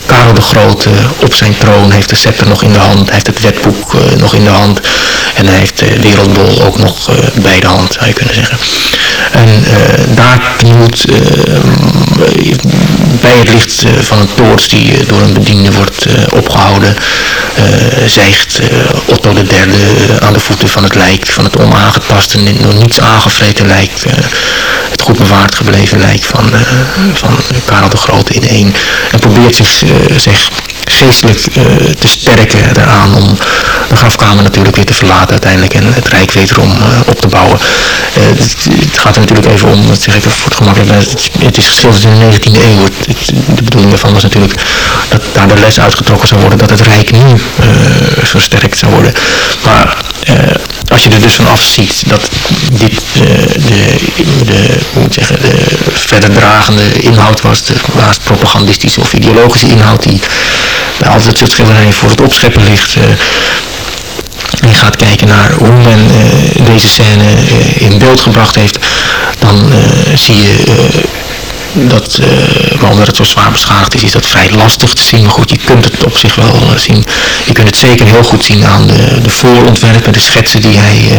Karel de Grote op zijn troon. Heeft de scepter nog in de hand, heeft het wetboek nog in de hand. En hij heeft de wereldbol ook nog bij de hand, zou je kunnen zeggen. En daar moet bij het licht van een toorts die door een bediende wordt opgehouden, zijgt Otto de eh, aan de voeten van het lijk, van het onaangetaste, nog niets aangevreten lijk, eh, het goed bewaard gebleven lijk van, eh, van Karel de Grote in één. En probeert zich, zich geestelijk te sterken daaraan om de grafkamer natuurlijk weer te verlaten uiteindelijk en het rijk wederom op te bouwen. Het, het, gaat er natuurlijk even om, dat zeg ik voor het gemak, het, is geschilderd in de 19e eeuw. de bedoeling daarvan was natuurlijk dat daar de les uitgetrokken zou worden dat het rijk nu versterkt zou worden. Maar uh, als je er dus van afziet dat dit uh, de, de, moet zeggen, de verder dragende inhoud was, de naast propagandistische of ideologische inhoud die bij altijd soort schilderijen voor het opscheppen ligt, uh, en je gaat kijken naar hoe men uh, deze scène in beeld gebracht heeft, dan zie je dat, uh, maar omdat het zo zwaar beschadigd is, is dat vrij lastig te zien. Maar goed, je kunt het op zich wel uh, zien. Je kunt het zeker heel goed zien aan de, de voorontwerpen, de schetsen die hij uh,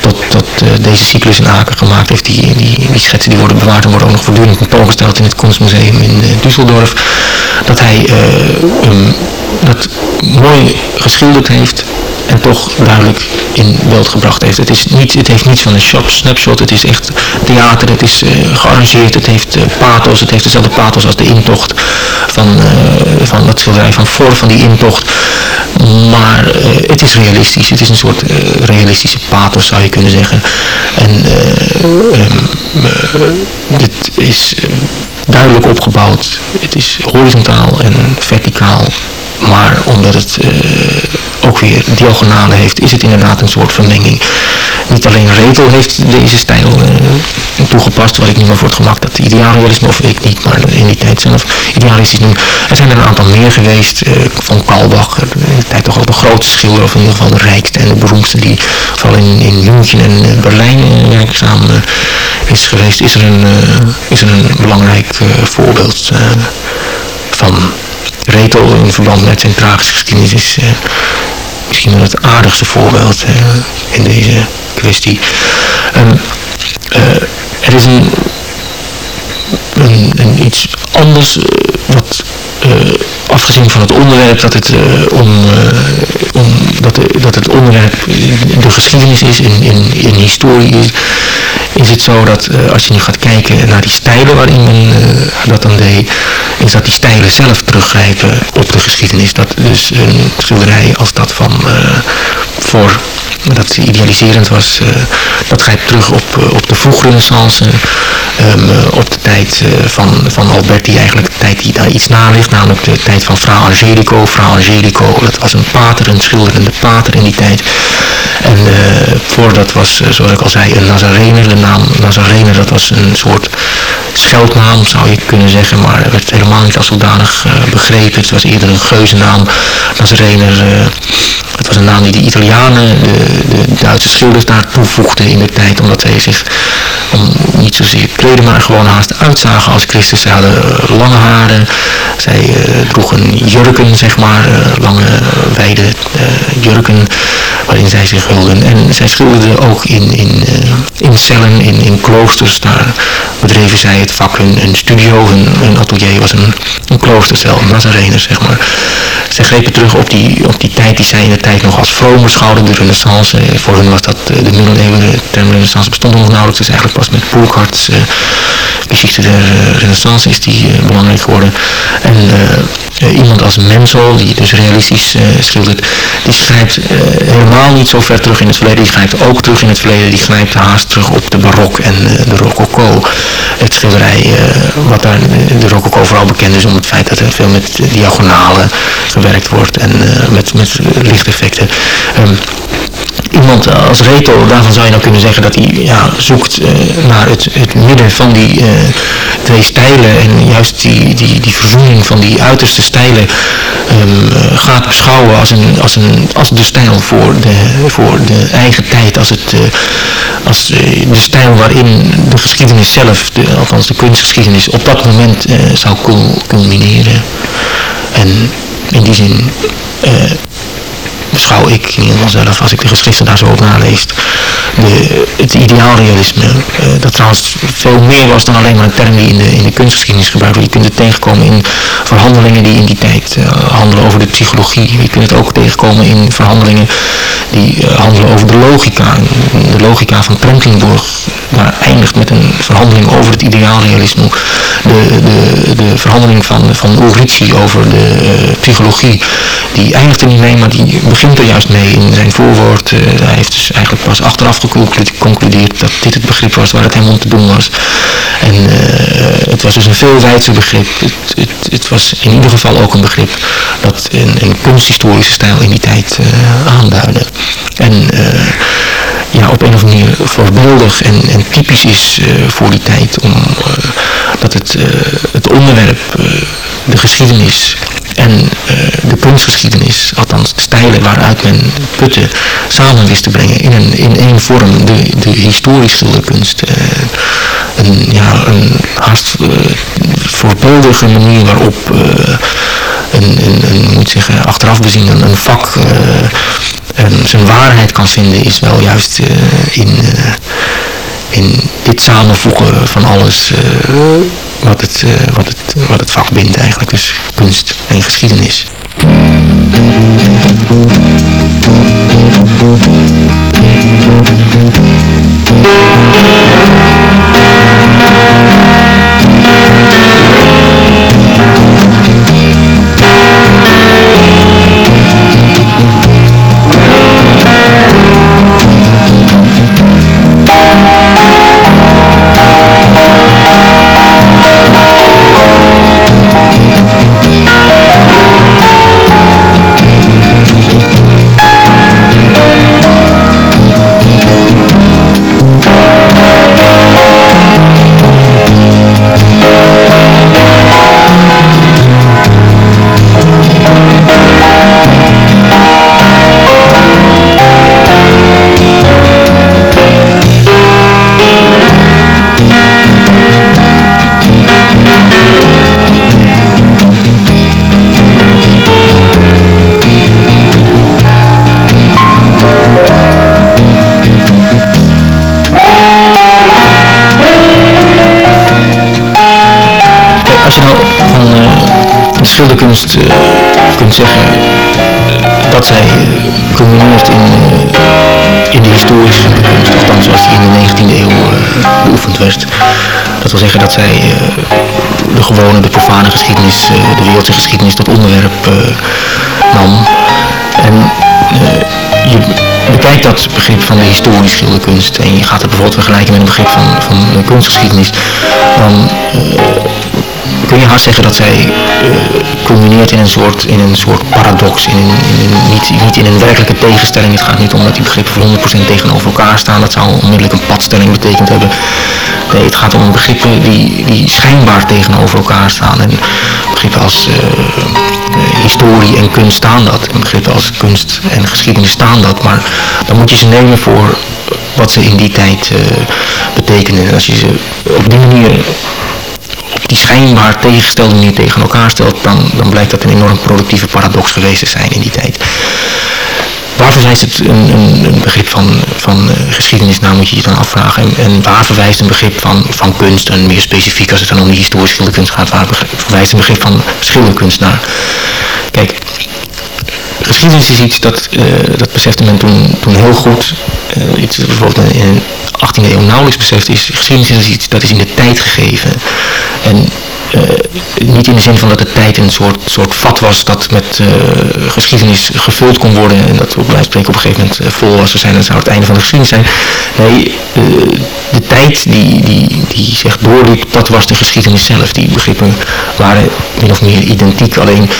tot, tot deze cyclus in Aken gemaakt heeft. Die, die, die schetsen die worden bewaard en worden ook nog voortdurend tentoongesteld in het Kunstmuseum in Düsseldorf. Dat hij dat mooi geschilderd heeft en toch duidelijk in beeld gebracht heeft. Het, is niet, het heeft niets van een shop, snapshot, het is echt theater, het is uh, gearrangeerd, het heeft uh, pathos, het heeft dezelfde pathos als de intocht van, uh, van dat schilderij van voor van die intocht. Maar het is realistisch. Het is een soort realistische pathos zou je kunnen zeggen. En dit is duidelijk opgebouwd. Het is horizontaal en verticaal. Maar omdat het ook weer diagonale heeft, is het inderdaad een soort vermenging. Niet alleen Retel heeft deze stijl uh, toegepast, wat ik niet meer voor het gemak dat idealisme, of ik niet, maar in die tijd zelf idealistisch noem. Er zijn er een aantal meer geweest, uh, van Kalbach, in de tijd toch al de grootste schilder, of in ieder geval de rijkste en de beroemdste, die vooral in, in München en Berlijn werkzaam is geweest, is er een, is er een belangrijk voorbeeld van Retel in verband met zijn tragische geschiedenis is misschien wel het aardigste voorbeeld uh, in deze kwestie. Um, er is een, een, een iets anders wat afgezien van het onderwerp dat het, om, dat, dat het onderwerp de geschiedenis is, in, in, in historie is, is het zo dat uh, als je nu gaat kijken naar die stijlen waarin men uh, dat dan deed, is dat die stijlen zelf teruggrijpen op de geschiedenis. Dat dus een schilderij als dat van uh, voor dat idealiserend was, dat grijpt terug op, op de vroegrenaissance, um, uh, op de tijd van, van Alberti, eigenlijk de tijd die daar iets na ligt, namelijk de tijd van Fra Angelico. Fra Angelico, was een pater, een schilderende pater in die tijd. En voordat was, zoals ik al zei, een Nazarener. De naam Nazarener, dat was een soort scheldnaam, zou je kunnen zeggen, maar werd helemaal niet als zodanig begrepen. Het was eerder een geuzennaam. Nazarener, het was een naam die de Italianen, de, de Duitse schilders daar toevoegden in de tijd, omdat zij zich om, niet zozeer kleden, maar gewoon haast uitzagen als Christus. Ze hadden uh, lange haren, zij uh, droegen jurken, zeg maar, lange, wijde jurken, waarin zij zich hulden. En zij schilderden ook in, in, in cellen, in, in kloosters, daar bedreven zij het vak, hun, hun studio, hun, atelier was een, een kloostercel, Nazareners, zeg maar. Zij grepen terug op die, op die tijd die zij in de tijd nog als vroom beschouwden, de renaissance. Voor hen was dat de middeleeuwen, de term renaissance bestond nog nauwelijks, dus eigenlijk pas met Burkhardt uh, Geschichte der Renaissance is die belangrijk geworden. En iemand als Mensel, die dus realistisch schildert, die schrijft helemaal niet zo ver terug in het verleden. Die grijpt ook terug in het verleden. Die grijpt haast terug op de barok en de rococo. Het schilderij, wat daar de rococo vooral bekend is om het feit dat er veel met diagonalen gewerkt wordt en met, met lichteffecten. Um, iemand als Reto, daarvan zou je nou kunnen zeggen dat hij ja, zoekt uh, naar het, het midden van die uh, twee stijlen en juist die, die, die verzoening van die uiterste stijlen um, uh, gaat beschouwen als, een, als, een, als de stijl voor de, voor de eigen tijd, als, het, als de stijl waarin de geschiedenis zelf, de, althans de kunstgeschiedenis, op dat moment zou culmineren. En in die zin beschouw ik in zelf, als ik de geschriften daar zo op nalees, de, het ideaalrealisme, uh, dat trouwens veel meer was dan alleen maar een term die in de, in de kunstgeschiedenis gebruikt wordt. Je kunt het tegenkomen in verhandelingen die in die tijd uh, handelen over de psychologie. Je kunt het ook tegenkomen in verhandelingen die uh, handelen over de logica. De logica van Trentingburg, daar eindigt met een verhandeling over het ideaalrealisme. De, de, de verhandeling van, van Ulrici over de psychologie, die eindigt er niet mee, maar die er juist mee in zijn voorwoord. hij heeft dus eigenlijk pas achteraf geconcludeerd dat dit het begrip was waar het hem om te doen was. En uh, het was dus een veelwijdse begrip. Het, het, het, was in ieder geval ook een begrip dat een, een kunsthistorische stijl in die tijd uh, aanduidde. En ja, op een of andere manier voorbeeldig en, en typisch is voor die tijd, om, dat het, het onderwerp, de geschiedenis en uh, de kunstgeschiedenis, althans stijlen waaruit men putten samen wist te brengen in, een, in één vorm, de, de historisch schilderkunst. Uh, een, ja, een haast uh, voorbeeldige manier waarop een, een, een, moet zeggen, achteraf bezien een, een vak zijn waarheid kan vinden, is wel juist in in dit samenvoegen van alles uh, wat, het, uh, wat, het, wat het vak bindt eigenlijk, dus kunst en geschiedenis. Dat zij culmineert in, in de historische kunst, althans zoals die in de 19e eeuw beoefend werd. Dat wil zeggen dat zij de gewone, de profane geschiedenis, de wereldse geschiedenis tot onderwerp nam. En je bekijkt dat begrip van de historische schilderkunst en je gaat het bijvoorbeeld vergelijken met een begrip van, van de kunstgeschiedenis, dan kun je haast zeggen dat zij uh, in een soort, in een soort paradox, in een, niet, niet in een werkelijke tegenstelling. Het gaat niet om dat die begrippen voor 100% tegenover elkaar staan, dat zou onmiddellijk een padstelling betekend hebben. Nee, het gaat om begrippen die, die schijnbaar tegenover elkaar staan. En begrippen als uh, historie en kunst staan dat. En begrippen als kunst en geschiedenis staan dat. Maar dan moet je ze nemen voor wat ze in die tijd betekenen. En als je ze op die manier die schijnbaar tegengestelde manier tegen elkaar stelt, dan, dan blijkt dat een enorm productieve paradox geweest te zijn in die tijd. Waar verwijst het een, begrip van, van uh, geschiedenis naar, moet je je dan afvragen. En, waar verwijst een begrip van, van kunst, en meer specifiek als het dan om die historische schilderkunst gaat, waar verwijst een begrip van schilderkunst naar? Kijk, geschiedenis is iets dat, uh, dat besefte men toen, toen heel goed. Uh, iets bijvoorbeeld in, 18e eeuw nauwelijks beseft is, geschiedenis is iets dat is in de tijd gegeven. En uh, niet in de zin van dat de tijd een soort, soort vat was dat met geschiedenis gevuld kon worden en dat op spreken op een gegeven moment vol was. zijn, dat zou het einde van de geschiedenis zijn. Nee, de tijd die, die, die zich doorliep, dat was de geschiedenis zelf. Die begrippen waren min of meer identiek, alleen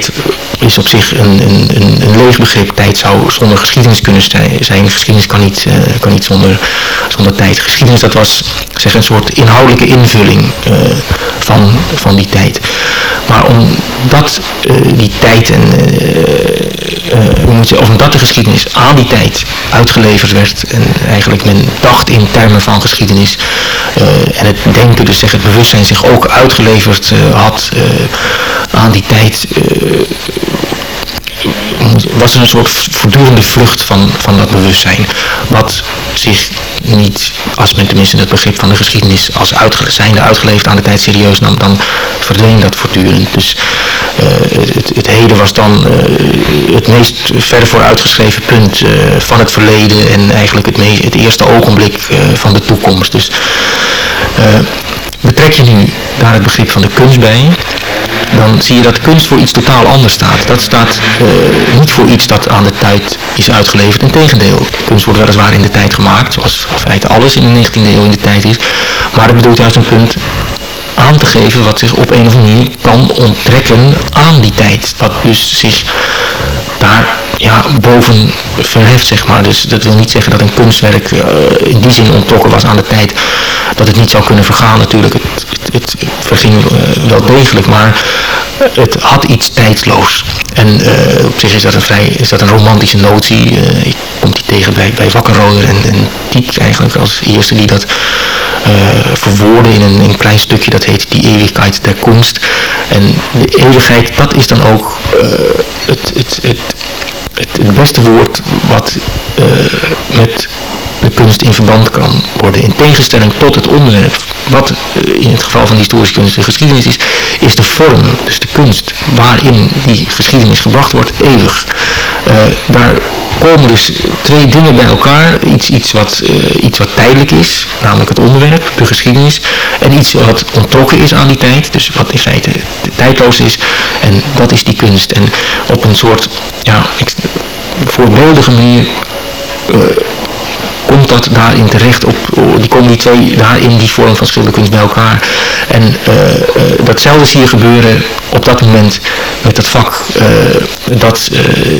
tijd is op zich een, een, een, leeg begrip. Tijd zou zonder geschiedenis kunnen zijn. Geschiedenis kan niet, uh, kan niet zonder, zonder tijd. Geschiedenis dat was zeg, een soort inhoudelijke invulling uh, van, van die tijd. Maar omdat uh, die tijd en of omdat de geschiedenis aan die tijd uitgeleverd werd en eigenlijk men dacht in termen van geschiedenis en het denken, dus zeg het bewustzijn zich ook uitgeleverd had aan die tijd was er een soort voortdurende vlucht van, van dat bewustzijn. Wat zich niet, als men tenminste het begrip van de geschiedenis als uitge zijnde uitgeleverd aan de tijd serieus nam, dan verdween dat voortdurend. Dus uh, het, het, heden was dan uh, het meest verder vooruitgeschreven punt van het verleden en eigenlijk het, het eerste ogenblik van de toekomst. Dus betrek je nu daar het begrip van de kunst bij, dan zie je dat kunst voor iets totaal anders staat. Dat staat uh, niet voor iets dat aan de tijd is uitgeleverd. Integendeel, kunst wordt weliswaar in de tijd gemaakt, zoals in feite alles in de 19e eeuw in de tijd is. Maar het bedoelt juist een punt aan te geven wat zich op een of andere manier kan onttrekken aan die tijd. Wat dus zich daar ja, boven verheft, zeg maar. Dus dat wil niet zeggen dat een kunstwerk uh, in die zin onttrokken was aan de tijd. Dat het niet zou kunnen vergaan natuurlijk. Het, het, verging uh, wel degelijk, maar het had iets tijdsloos. En uh, op zich is dat een, vrij, is dat een romantische notie. ik kom die tegen bij, bij en, en eigenlijk als eerste die dat verwoorden in een, in een klein stukje. Dat heet Die eeuwigheid der kunst. En de eeuwigheid, dat is dan ook het, het, het het, beste woord wat uh, met de kunst in verband kan worden. In tegenstelling tot het onderwerp, wat uh, in het geval van historische kunst de geschiedenis is, is de vorm, dus de kunst waarin die geschiedenis gebracht wordt, eeuwig. Uh, daar komen dus twee dingen bij elkaar. Iets, iets, wat, uh, iets wat tijdelijk is, namelijk het onderwerp, de geschiedenis. En iets wat ontrokken is aan die tijd, dus wat in feite tijdloos is. En dat is die kunst. En op een soort ja, voorbeeldige manier uh, komt dat daarin terecht. Op, die komen die twee daar in die vorm van schilderkunst bij elkaar. En uh, uh, datzelfde zie je gebeuren op dat moment met het vak uh, dat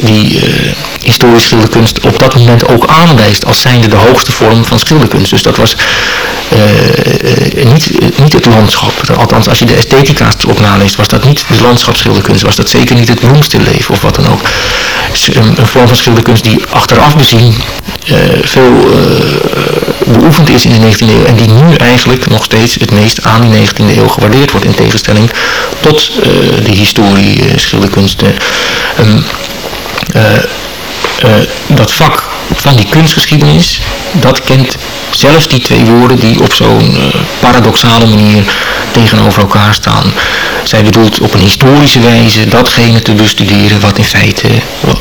die historische schilderkunst op dat moment ook aanwijst als zijnde de hoogste vorm van schilderkunst. Dus dat was niet, niet het landschap. Althans, als je de esthetica's op naleest, was dat niet de landschapsschilderkunst. Was dat zeker niet het bloemstilleven of wat dan ook. Een, een vorm van schilderkunst die achteraf bezien veel beoefend is in de 19e eeuw en die nu eigenlijk nog steeds het meest aan die 19e eeuw gewaardeerd wordt in tegenstelling tot uh, de historie, schilderkunsten. Um, dat vak van die kunstgeschiedenis, dat kent zelfs die twee woorden die op zo'n uh, paradoxale manier tegenover elkaar staan. Zij bedoelt op een historische wijze datgene te bestuderen wat in feite,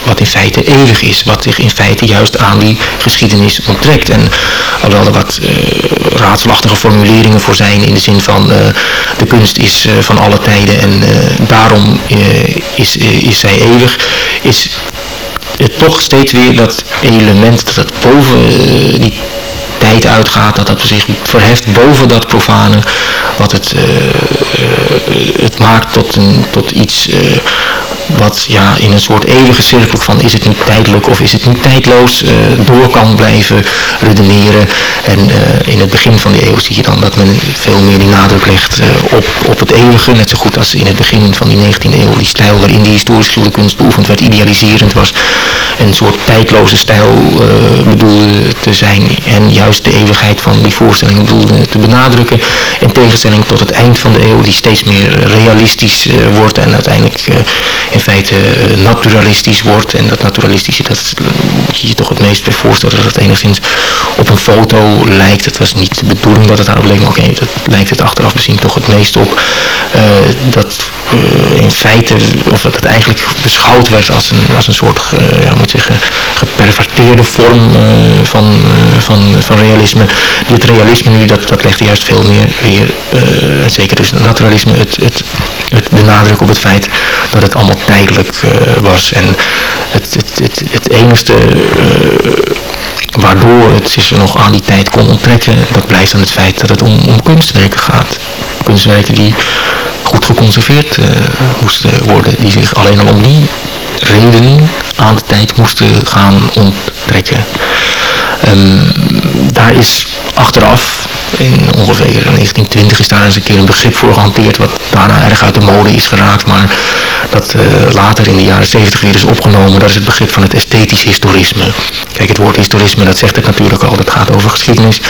wat in feite eeuwig is, wat zich in feite juist aan die geschiedenis onttrekt. En alhoewel er wat uh, raadselachtige formuleringen voor zijn in de zin van uh, de kunst is van alle tijden en daarom is, is zij eeuwig, is het toch steeds weer dat element dat het boven die tijd uitgaat, dat dat zich verheft boven dat profane, wat het, uh, het maakt tot, een, tot iets wat ja, in een soort eeuwige cirkel van is het niet tijdelijk of is het niet tijdloos uh, door kan blijven redeneren. En in het begin van die eeuw zie je dan dat men veel meer die nadruk legt op, op het eeuwige, net zo goed als in het begin van die 19e eeuw, die stijl waarin die historische schilderkunst beoefend werd, idealiserend was, een soort tijdloze stijl bedoelde te zijn en juist de eeuwigheid van die voorstelling bedoelde te benadrukken. In tegenstelling tot het eind van de eeuw die steeds meer realistisch wordt en uiteindelijk in feite uh, naturalistisch wordt. En dat naturalistische, dat moet je je toch het meest bij voorstellen dat het enigszins op een foto lijkt. Het was niet de bedoeling dat het daarop leek, maar oké, dat lijkt het achteraf misschien toch het meest op. dat in feite, of dat het eigenlijk beschouwd werd als een, als een soort, ja, moet zeggen, geperverteerde vorm van, van, van realisme. Dit realisme nu, dat, dat legt juist veel meer weer, uh, zeker dus naturalisme, het, het, het, de nadruk op het feit dat het allemaal tijdelijk uh, was. En het, het, het, het enigste uh, waardoor het zich nog aan die tijd kon onttrekken, dat blijft aan het feit dat het om, kunstwerken gaat. Kunstwerken die goed geconserveerd moesten worden, die zich alleen al om die redenen aan de tijd moesten gaan onttrekken. Um, daar is achteraf, in ongeveer 1920 is daar eens een keer een begrip voor gehanteerd wat daarna erg uit de mode is geraakt, maar dat uh, later in de jaren 70 weer is opgenomen. Dat is het begrip van het esthetisch historisme. Kijk, het woord historisme, dat zegt het natuurlijk al, dat gaat over geschiedenis.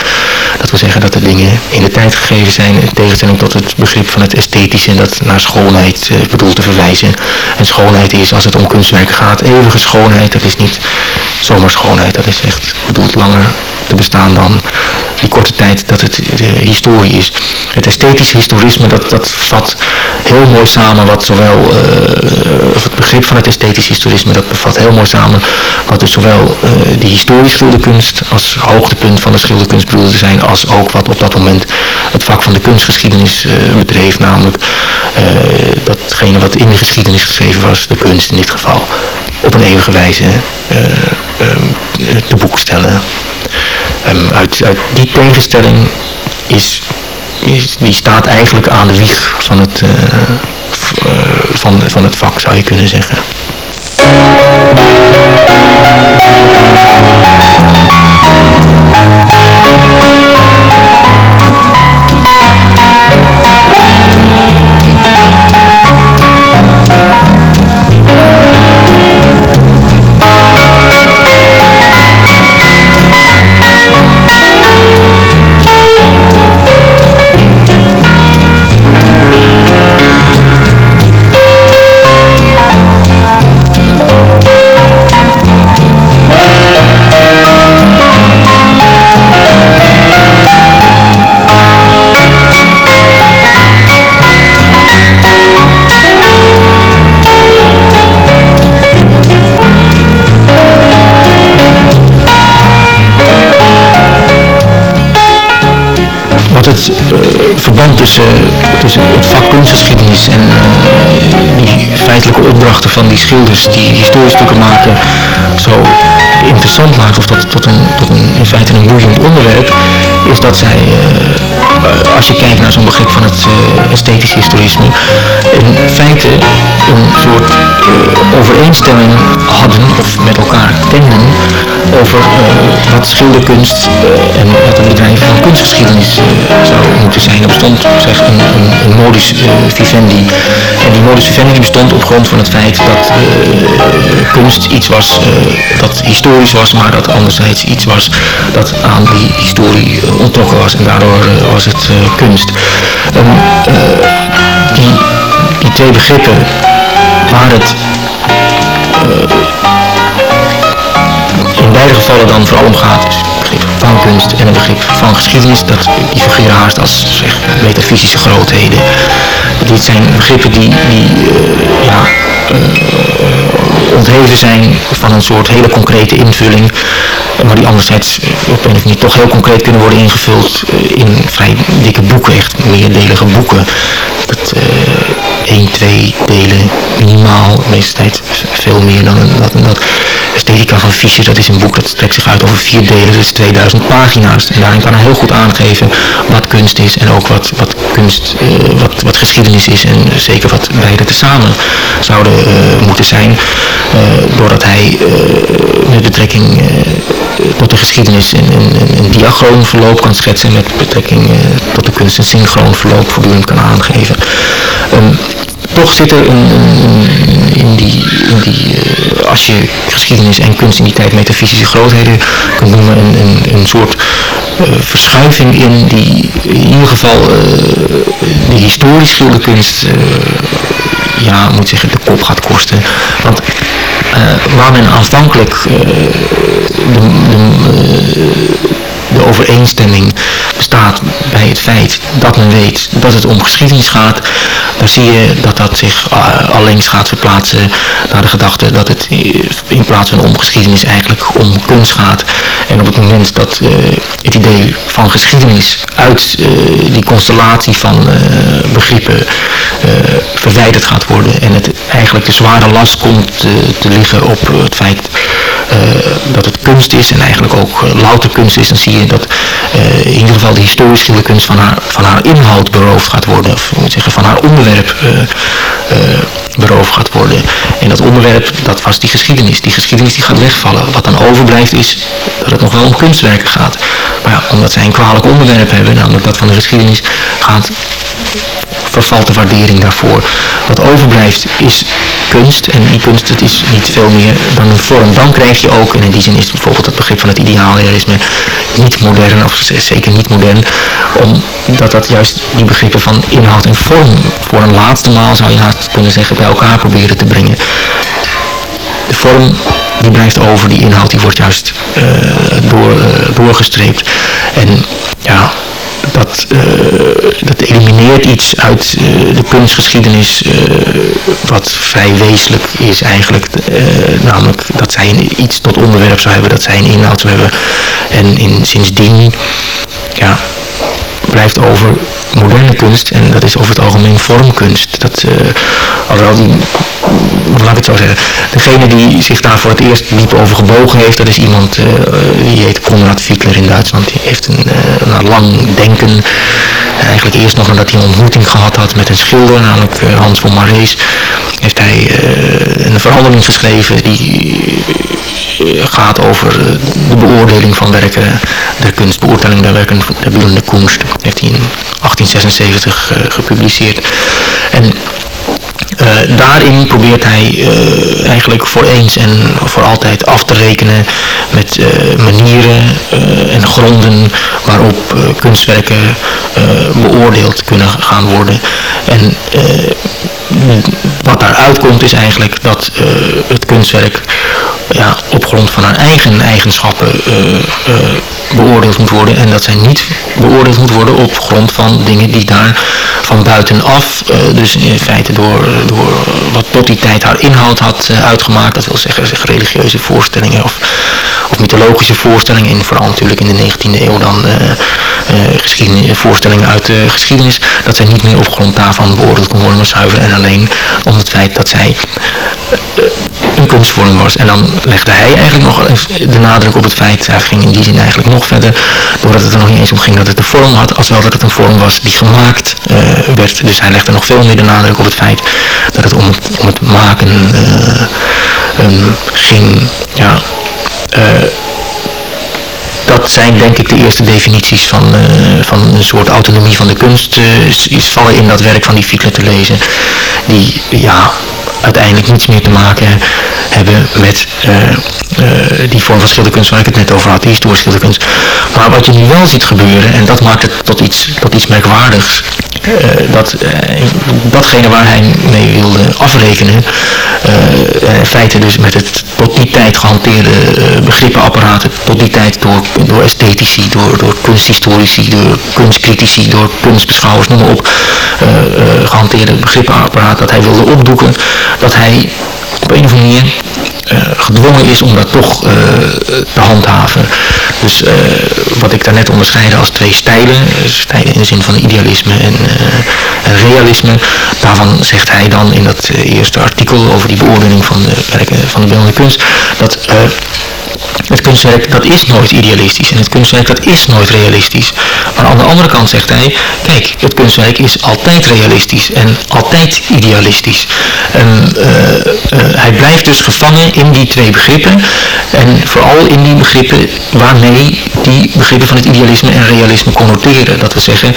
Dat wil zeggen dat de dingen in de tijd gegeven zijn, in tegenstelling tot het begrip van het esthetische, en dat naar schoonheid uh, bedoelt te verwijzen. En schoonheid is, als het om kunstwerken gaat, eeuwige schoonheid, dat is niet zomaar schoonheid, dat is echt bedoeld langer te bestaan dan die korte tijd dat het de historie is. Het esthetische historisme, dat, dat vat heel mooi samen wat zowel, uh, het begrip van het esthetisch historisme, dat bevat heel mooi samen wat dus zowel uh, die historische schilderkunst als hoogtepunt van de schilderkunst bedoelde te zijn, als ook wat op dat moment het vak van de kunstgeschiedenis uh, bedreef, namelijk datgene wat in de geschiedenis geschreven was, de kunst in dit geval, op een eeuwige wijze te boek stellen. Um, uit, die tegenstelling is, is, die staat eigenlijk aan de wieg van het, uh, van, van het vak, zou je kunnen zeggen. Verband tussen, het vak kunstgeschiedenis en uh, die feitelijke opdrachten van die schilders die historiestukken maken zo interessant maakt of dat tot een, tot een in feite een boeiend onderwerp is dat zij uh, als je kijkt naar zo'n begrip van het esthetisch historisme in feite een soort overeenstemming hadden of met elkaar kenden over wat schilderkunst en wat een bedrijf van kunstgeschiedenis zou moeten zijn. Er bestond zeg, een, een, een modus vivendi. En die modus vivendi bestond op grond van het feit dat kunst iets was dat historisch was, maar dat anderzijds iets was dat aan die historie ontrokken was. En daardoor was het kunst. Um, die, twee begrippen waar het beide gevallen dan vooral om gaat, is het begrip van kunst en het begrip van geschiedenis, dat die fungeren haast als zeg, metafysische grootheden. Dit zijn begrippen die, die ja, ontheven zijn van een soort hele concrete invulling, maar die anderzijds op een of toch heel concreet kunnen worden ingevuld in vrij dikke boeken, echt meerdelige boeken. Dat, één, twee delen minimaal, de tijd veel meer dan dat en dat. Van Fischer, dat is een boek dat strekt zich uit over vier delen, is 2000 pagina's. En daarin kan hij heel goed aangeven wat kunst is en ook wat, wat kunst, uh, wat, wat geschiedenis is en zeker wat beide tezamen zouden uh, moeten zijn. Uh, doordat hij met betrekking tot de geschiedenis een, een, een diachroonverloop kan schetsen met betrekking tot de kunst een synchroon verloop voortdurend kan aangeven. Um, toch zit er een, in die, in die uh, als je geschiedenis en kunst in die tijd metafysische grootheden kunt noemen, een, een, een soort verschuiving in die in ieder geval uh, de historisch schilderkunst ja, moet zeggen, de kop gaat kosten. Want waar men aanvankelijk de, de de overeenstemming bestaat bij het feit dat men weet dat het om geschiedenis gaat, dan zie je dat dat zich uh, allengs gaat verplaatsen naar de gedachte dat het in plaats van om geschiedenis eigenlijk om kunst gaat. En op het moment dat uh, het idee van geschiedenis uit die constellatie van begrippen verwijderd gaat worden en het eigenlijk de zware last komt te liggen op het feit dat het kunst is en eigenlijk ook louter kunst is, dan zie je dat in ieder geval de historische kunst van haar, van haar inhoud beroofd gaat worden, of moet zeggen van haar onderwerp uh, uh, beroofd gaat worden. En dat onderwerp, dat was die geschiedenis. Die geschiedenis die gaat wegvallen. Wat dan overblijft is dat het nog wel om kunstwerken gaat. Maar ja, omdat zij een kwalijk onderwerp hebben, namelijk dat van de geschiedenis, gaat vervalt de waardering daarvoor. Wat overblijft is kunst en die kunst het is niet veel meer dan een vorm. Dan krijg je ook, en in die zin is bijvoorbeeld het begrip van het ideaalrealisme niet modern, of zeker niet modern, omdat dat juist die begrippen van inhoud en vorm voor een laatste maal zou je haast kunnen zeggen bij elkaar proberen te brengen. De vorm die blijft over, die inhoud die wordt juist uh, door, uh, doorgestreept. En ja, dat, uh, dat elimineert iets uit uh, de kunstgeschiedenis uh, wat vrij wezenlijk is eigenlijk. namelijk dat zij iets tot onderwerp zou hebben, dat zij een inhoud zou hebben. En in, sindsdien ja, blijft over moderne kunst en dat is over het algemeen vormkunst. Dat, uh, alhoewel laat ik het zo zeggen, degene die zich daar voor het eerst diep over gebogen heeft, dat is iemand, uh, die heet Konrad Fiedler in Duitsland. Die heeft een, uh, na lang denken, eigenlijk eerst nog nadat hij een ontmoeting gehad had met een schilder, namelijk Hans von Marees, heeft hij een verhandeling geschreven die gaat over de beoordeling van werken, de kunst, beoordeling der werken, de beeldende kunst. Heeft hij in 1876 uh, gepubliceerd. En daarin probeert hij eigenlijk voor eens en voor altijd af te rekenen met manieren en gronden waarop kunstwerken beoordeeld kunnen gaan worden. En wat daaruit komt is eigenlijk dat het kunstwerk ja, op grond van haar eigen eigenschappen beoordeeld moet worden. En dat zij niet beoordeeld moet worden op grond van dingen die daar van buitenaf, dus in feite door, door wat tot die tijd haar inhoud had uitgemaakt, dat wil zeggen zeg, religieuze voorstellingen of, of mythologische voorstellingen, en vooral natuurlijk in de 19e eeuw dan voorstellingen uit de geschiedenis, dat zij niet meer op grond daarvan beoordeeld kon worden, maar zuiver en alleen om het feit dat zij een kunstvorm was. En dan legde hij eigenlijk nog de nadruk op het feit, hij ging in die zin eigenlijk nog verder, doordat het er nog niet eens om ging dat het een vorm had, als wel dat het een vorm was die gemaakt uh, werd. Dus hij legde nog veel meer de nadruk op het feit dat het om het, om het maken uh, um, ging. Ja, dat zijn denk ik de eerste definities van, uh, van een soort autonomie van de kunst. Uh, is, vallen in dat werk van die Fiedler te lezen. Die ja, uiteindelijk niets meer te maken hebben met uh, die vorm van schilderkunst waar ik het net over had, die historische schilderkunst. Maar wat je nu wel ziet gebeuren, en dat maakt het tot iets, tot iets merkwaardigs, uh, dat datgene waar hij mee wilde afrekenen, in feite dus met het tot die tijd gehanteerde begrippenapparaten, tot die tijd door, door esthetici, door, door kunsthistorici, door kunstcritici, door kunstbeschouwers, noem maar op, gehanteerde begrippenapparaat dat hij wilde opdoeken, dat hij op een of andere manier uh, gedwongen is om dat toch uh, te handhaven. Dus uh, wat ik daarnet onderscheidde als twee stijlen, stijlen in de zin van idealisme en, en, realisme, daarvan zegt hij dan in dat eerste artikel over die beoordeling van de werken van de beeldende kunst, dat het kunstwerk dat is nooit idealistisch en het kunstwerk dat is nooit realistisch. Maar aan de andere kant zegt hij, kijk, het kunstwerk is altijd realistisch en altijd idealistisch. En, uh, uh, hij blijft dus gevangen in die twee begrippen en vooral in die begrippen waarmee die begrippen van het idealisme en realisme connoteren. Dat wil zeggen,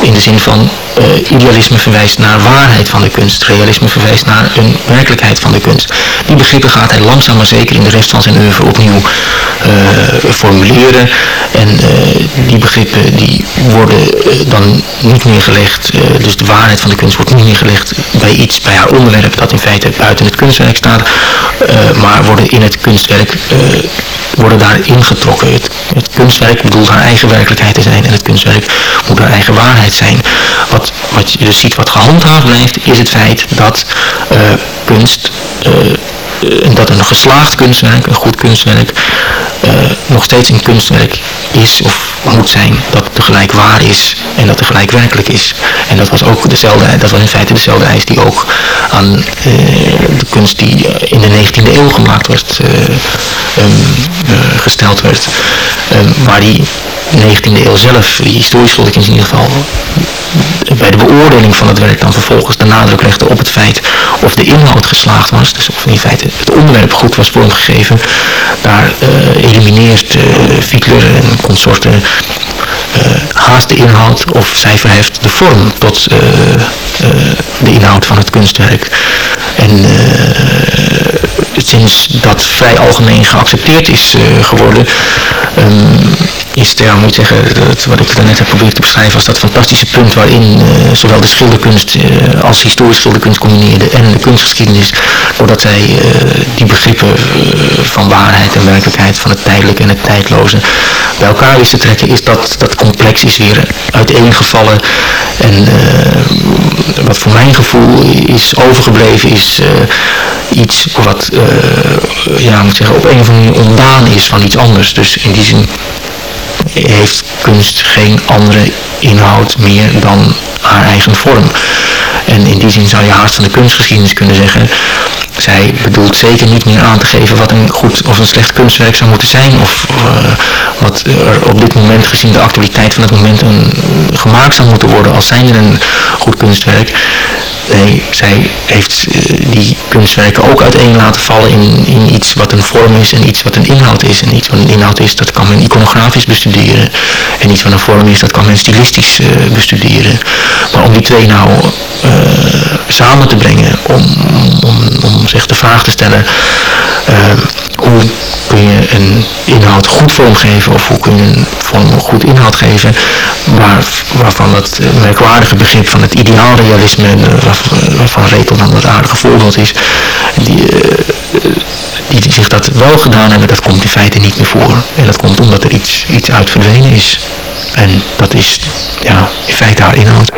in de zin van uh, idealisme verwijst naar waarheid van de kunst, realisme verwijst naar een werkelijkheid van de kunst. Die begrippen gaat hij langzaam maar zeker in de rest van zijn oeuvre opnieuw uh, formuleren. En uh, die begrippen die worden dan niet meer gelegd, dus de waarheid van de kunst wordt niet meer gelegd bij iets, bij haar onderwerp dat in feite buiten het kunstwerk staat, maar worden in het kunstwerk worden daar ingetrokken. Het, het, kunstwerk bedoelt haar eigen werkelijkheid te zijn en het kunstwerk moet haar eigen waarheid zijn. Wat, wat je dus ziet wat gehandhaafd blijft is het feit dat uh, kunst uh, uh, dat een geslaagd kunstwerk, een goed kunstwerk, uh, nog steeds een kunstwerk is of moet zijn dat tegelijk waar is en dat tegelijk werkelijk is. En dat was ook dezelfde, dat was in feite dezelfde eis die ook aan uh, de kunst die in de 19e eeuw gemaakt werd, um, gesteld werd. Um, waar die 19e eeuw zelf, die historisch schuldigkunst in ieder geval, bij de beoordeling van het werk dan vervolgens de nadruk legde op het feit of de inhoud geslaagd was, dus of in feite het onderwerp goed was vormgegeven, daar uh, elimineert uh, Fiedler en consorten uh, haast de inhoud of zij verheft de vorm tot de inhoud van het kunstwerk. En sinds dat vrij algemeen geaccepteerd is geworden, um, is er, moet zeggen, wat ik daarnet heb proberen te beschrijven, was dat fantastische punt waarin uh, zowel de schilderkunst uh, als historische schilderkunst combineerde en de kunstgeschiedenis, doordat zij uh, die begrippen van waarheid en werkelijkheid, van het tijdelijke en het tijdloze, bij elkaar wisten trekken, is dat dat complex is weer uiteengevallen. En wat voor mijn gevoel is overgebleven, is iets wat, ja, moet zeggen, op een of andere manier ontdaan is van iets anders. Dus in die zin heeft kunst geen andere inhoud meer dan haar eigen vorm. En in die zin zou je haast van de kunstgeschiedenis kunnen zeggen, zij bedoelt zeker niet meer aan te geven wat een goed of een slecht kunstwerk zou moeten zijn of uh, wat er op dit moment gezien de actualiteit van het moment een, gemaakt zou moeten worden als zijnde een goed kunstwerk. Nee, zij heeft uh, die kunstwerken ook uiteen laten vallen in, in iets wat een vorm is en iets wat een inhoud is. En iets wat een inhoud is, dat kan men iconografisch bestuderen. En iets wat een vorm is, dat kan men stilistisch uh, bestuderen. Maar om die twee nou samen te brengen, om, om zich de vraag te stellen, hoe kun je een inhoud goed vormgeven of hoe kun je een vorm goed inhoud geven waar, waarvan het merkwaardige begrip van het ideaalrealisme waarvan Retel dan dat aardige voorbeeld is die, die, die zich dat wel gedaan hebben dat komt in feite niet meer voor. En dat komt omdat er iets, iets uit verdwenen is. En dat is ja, in feite haar inhoud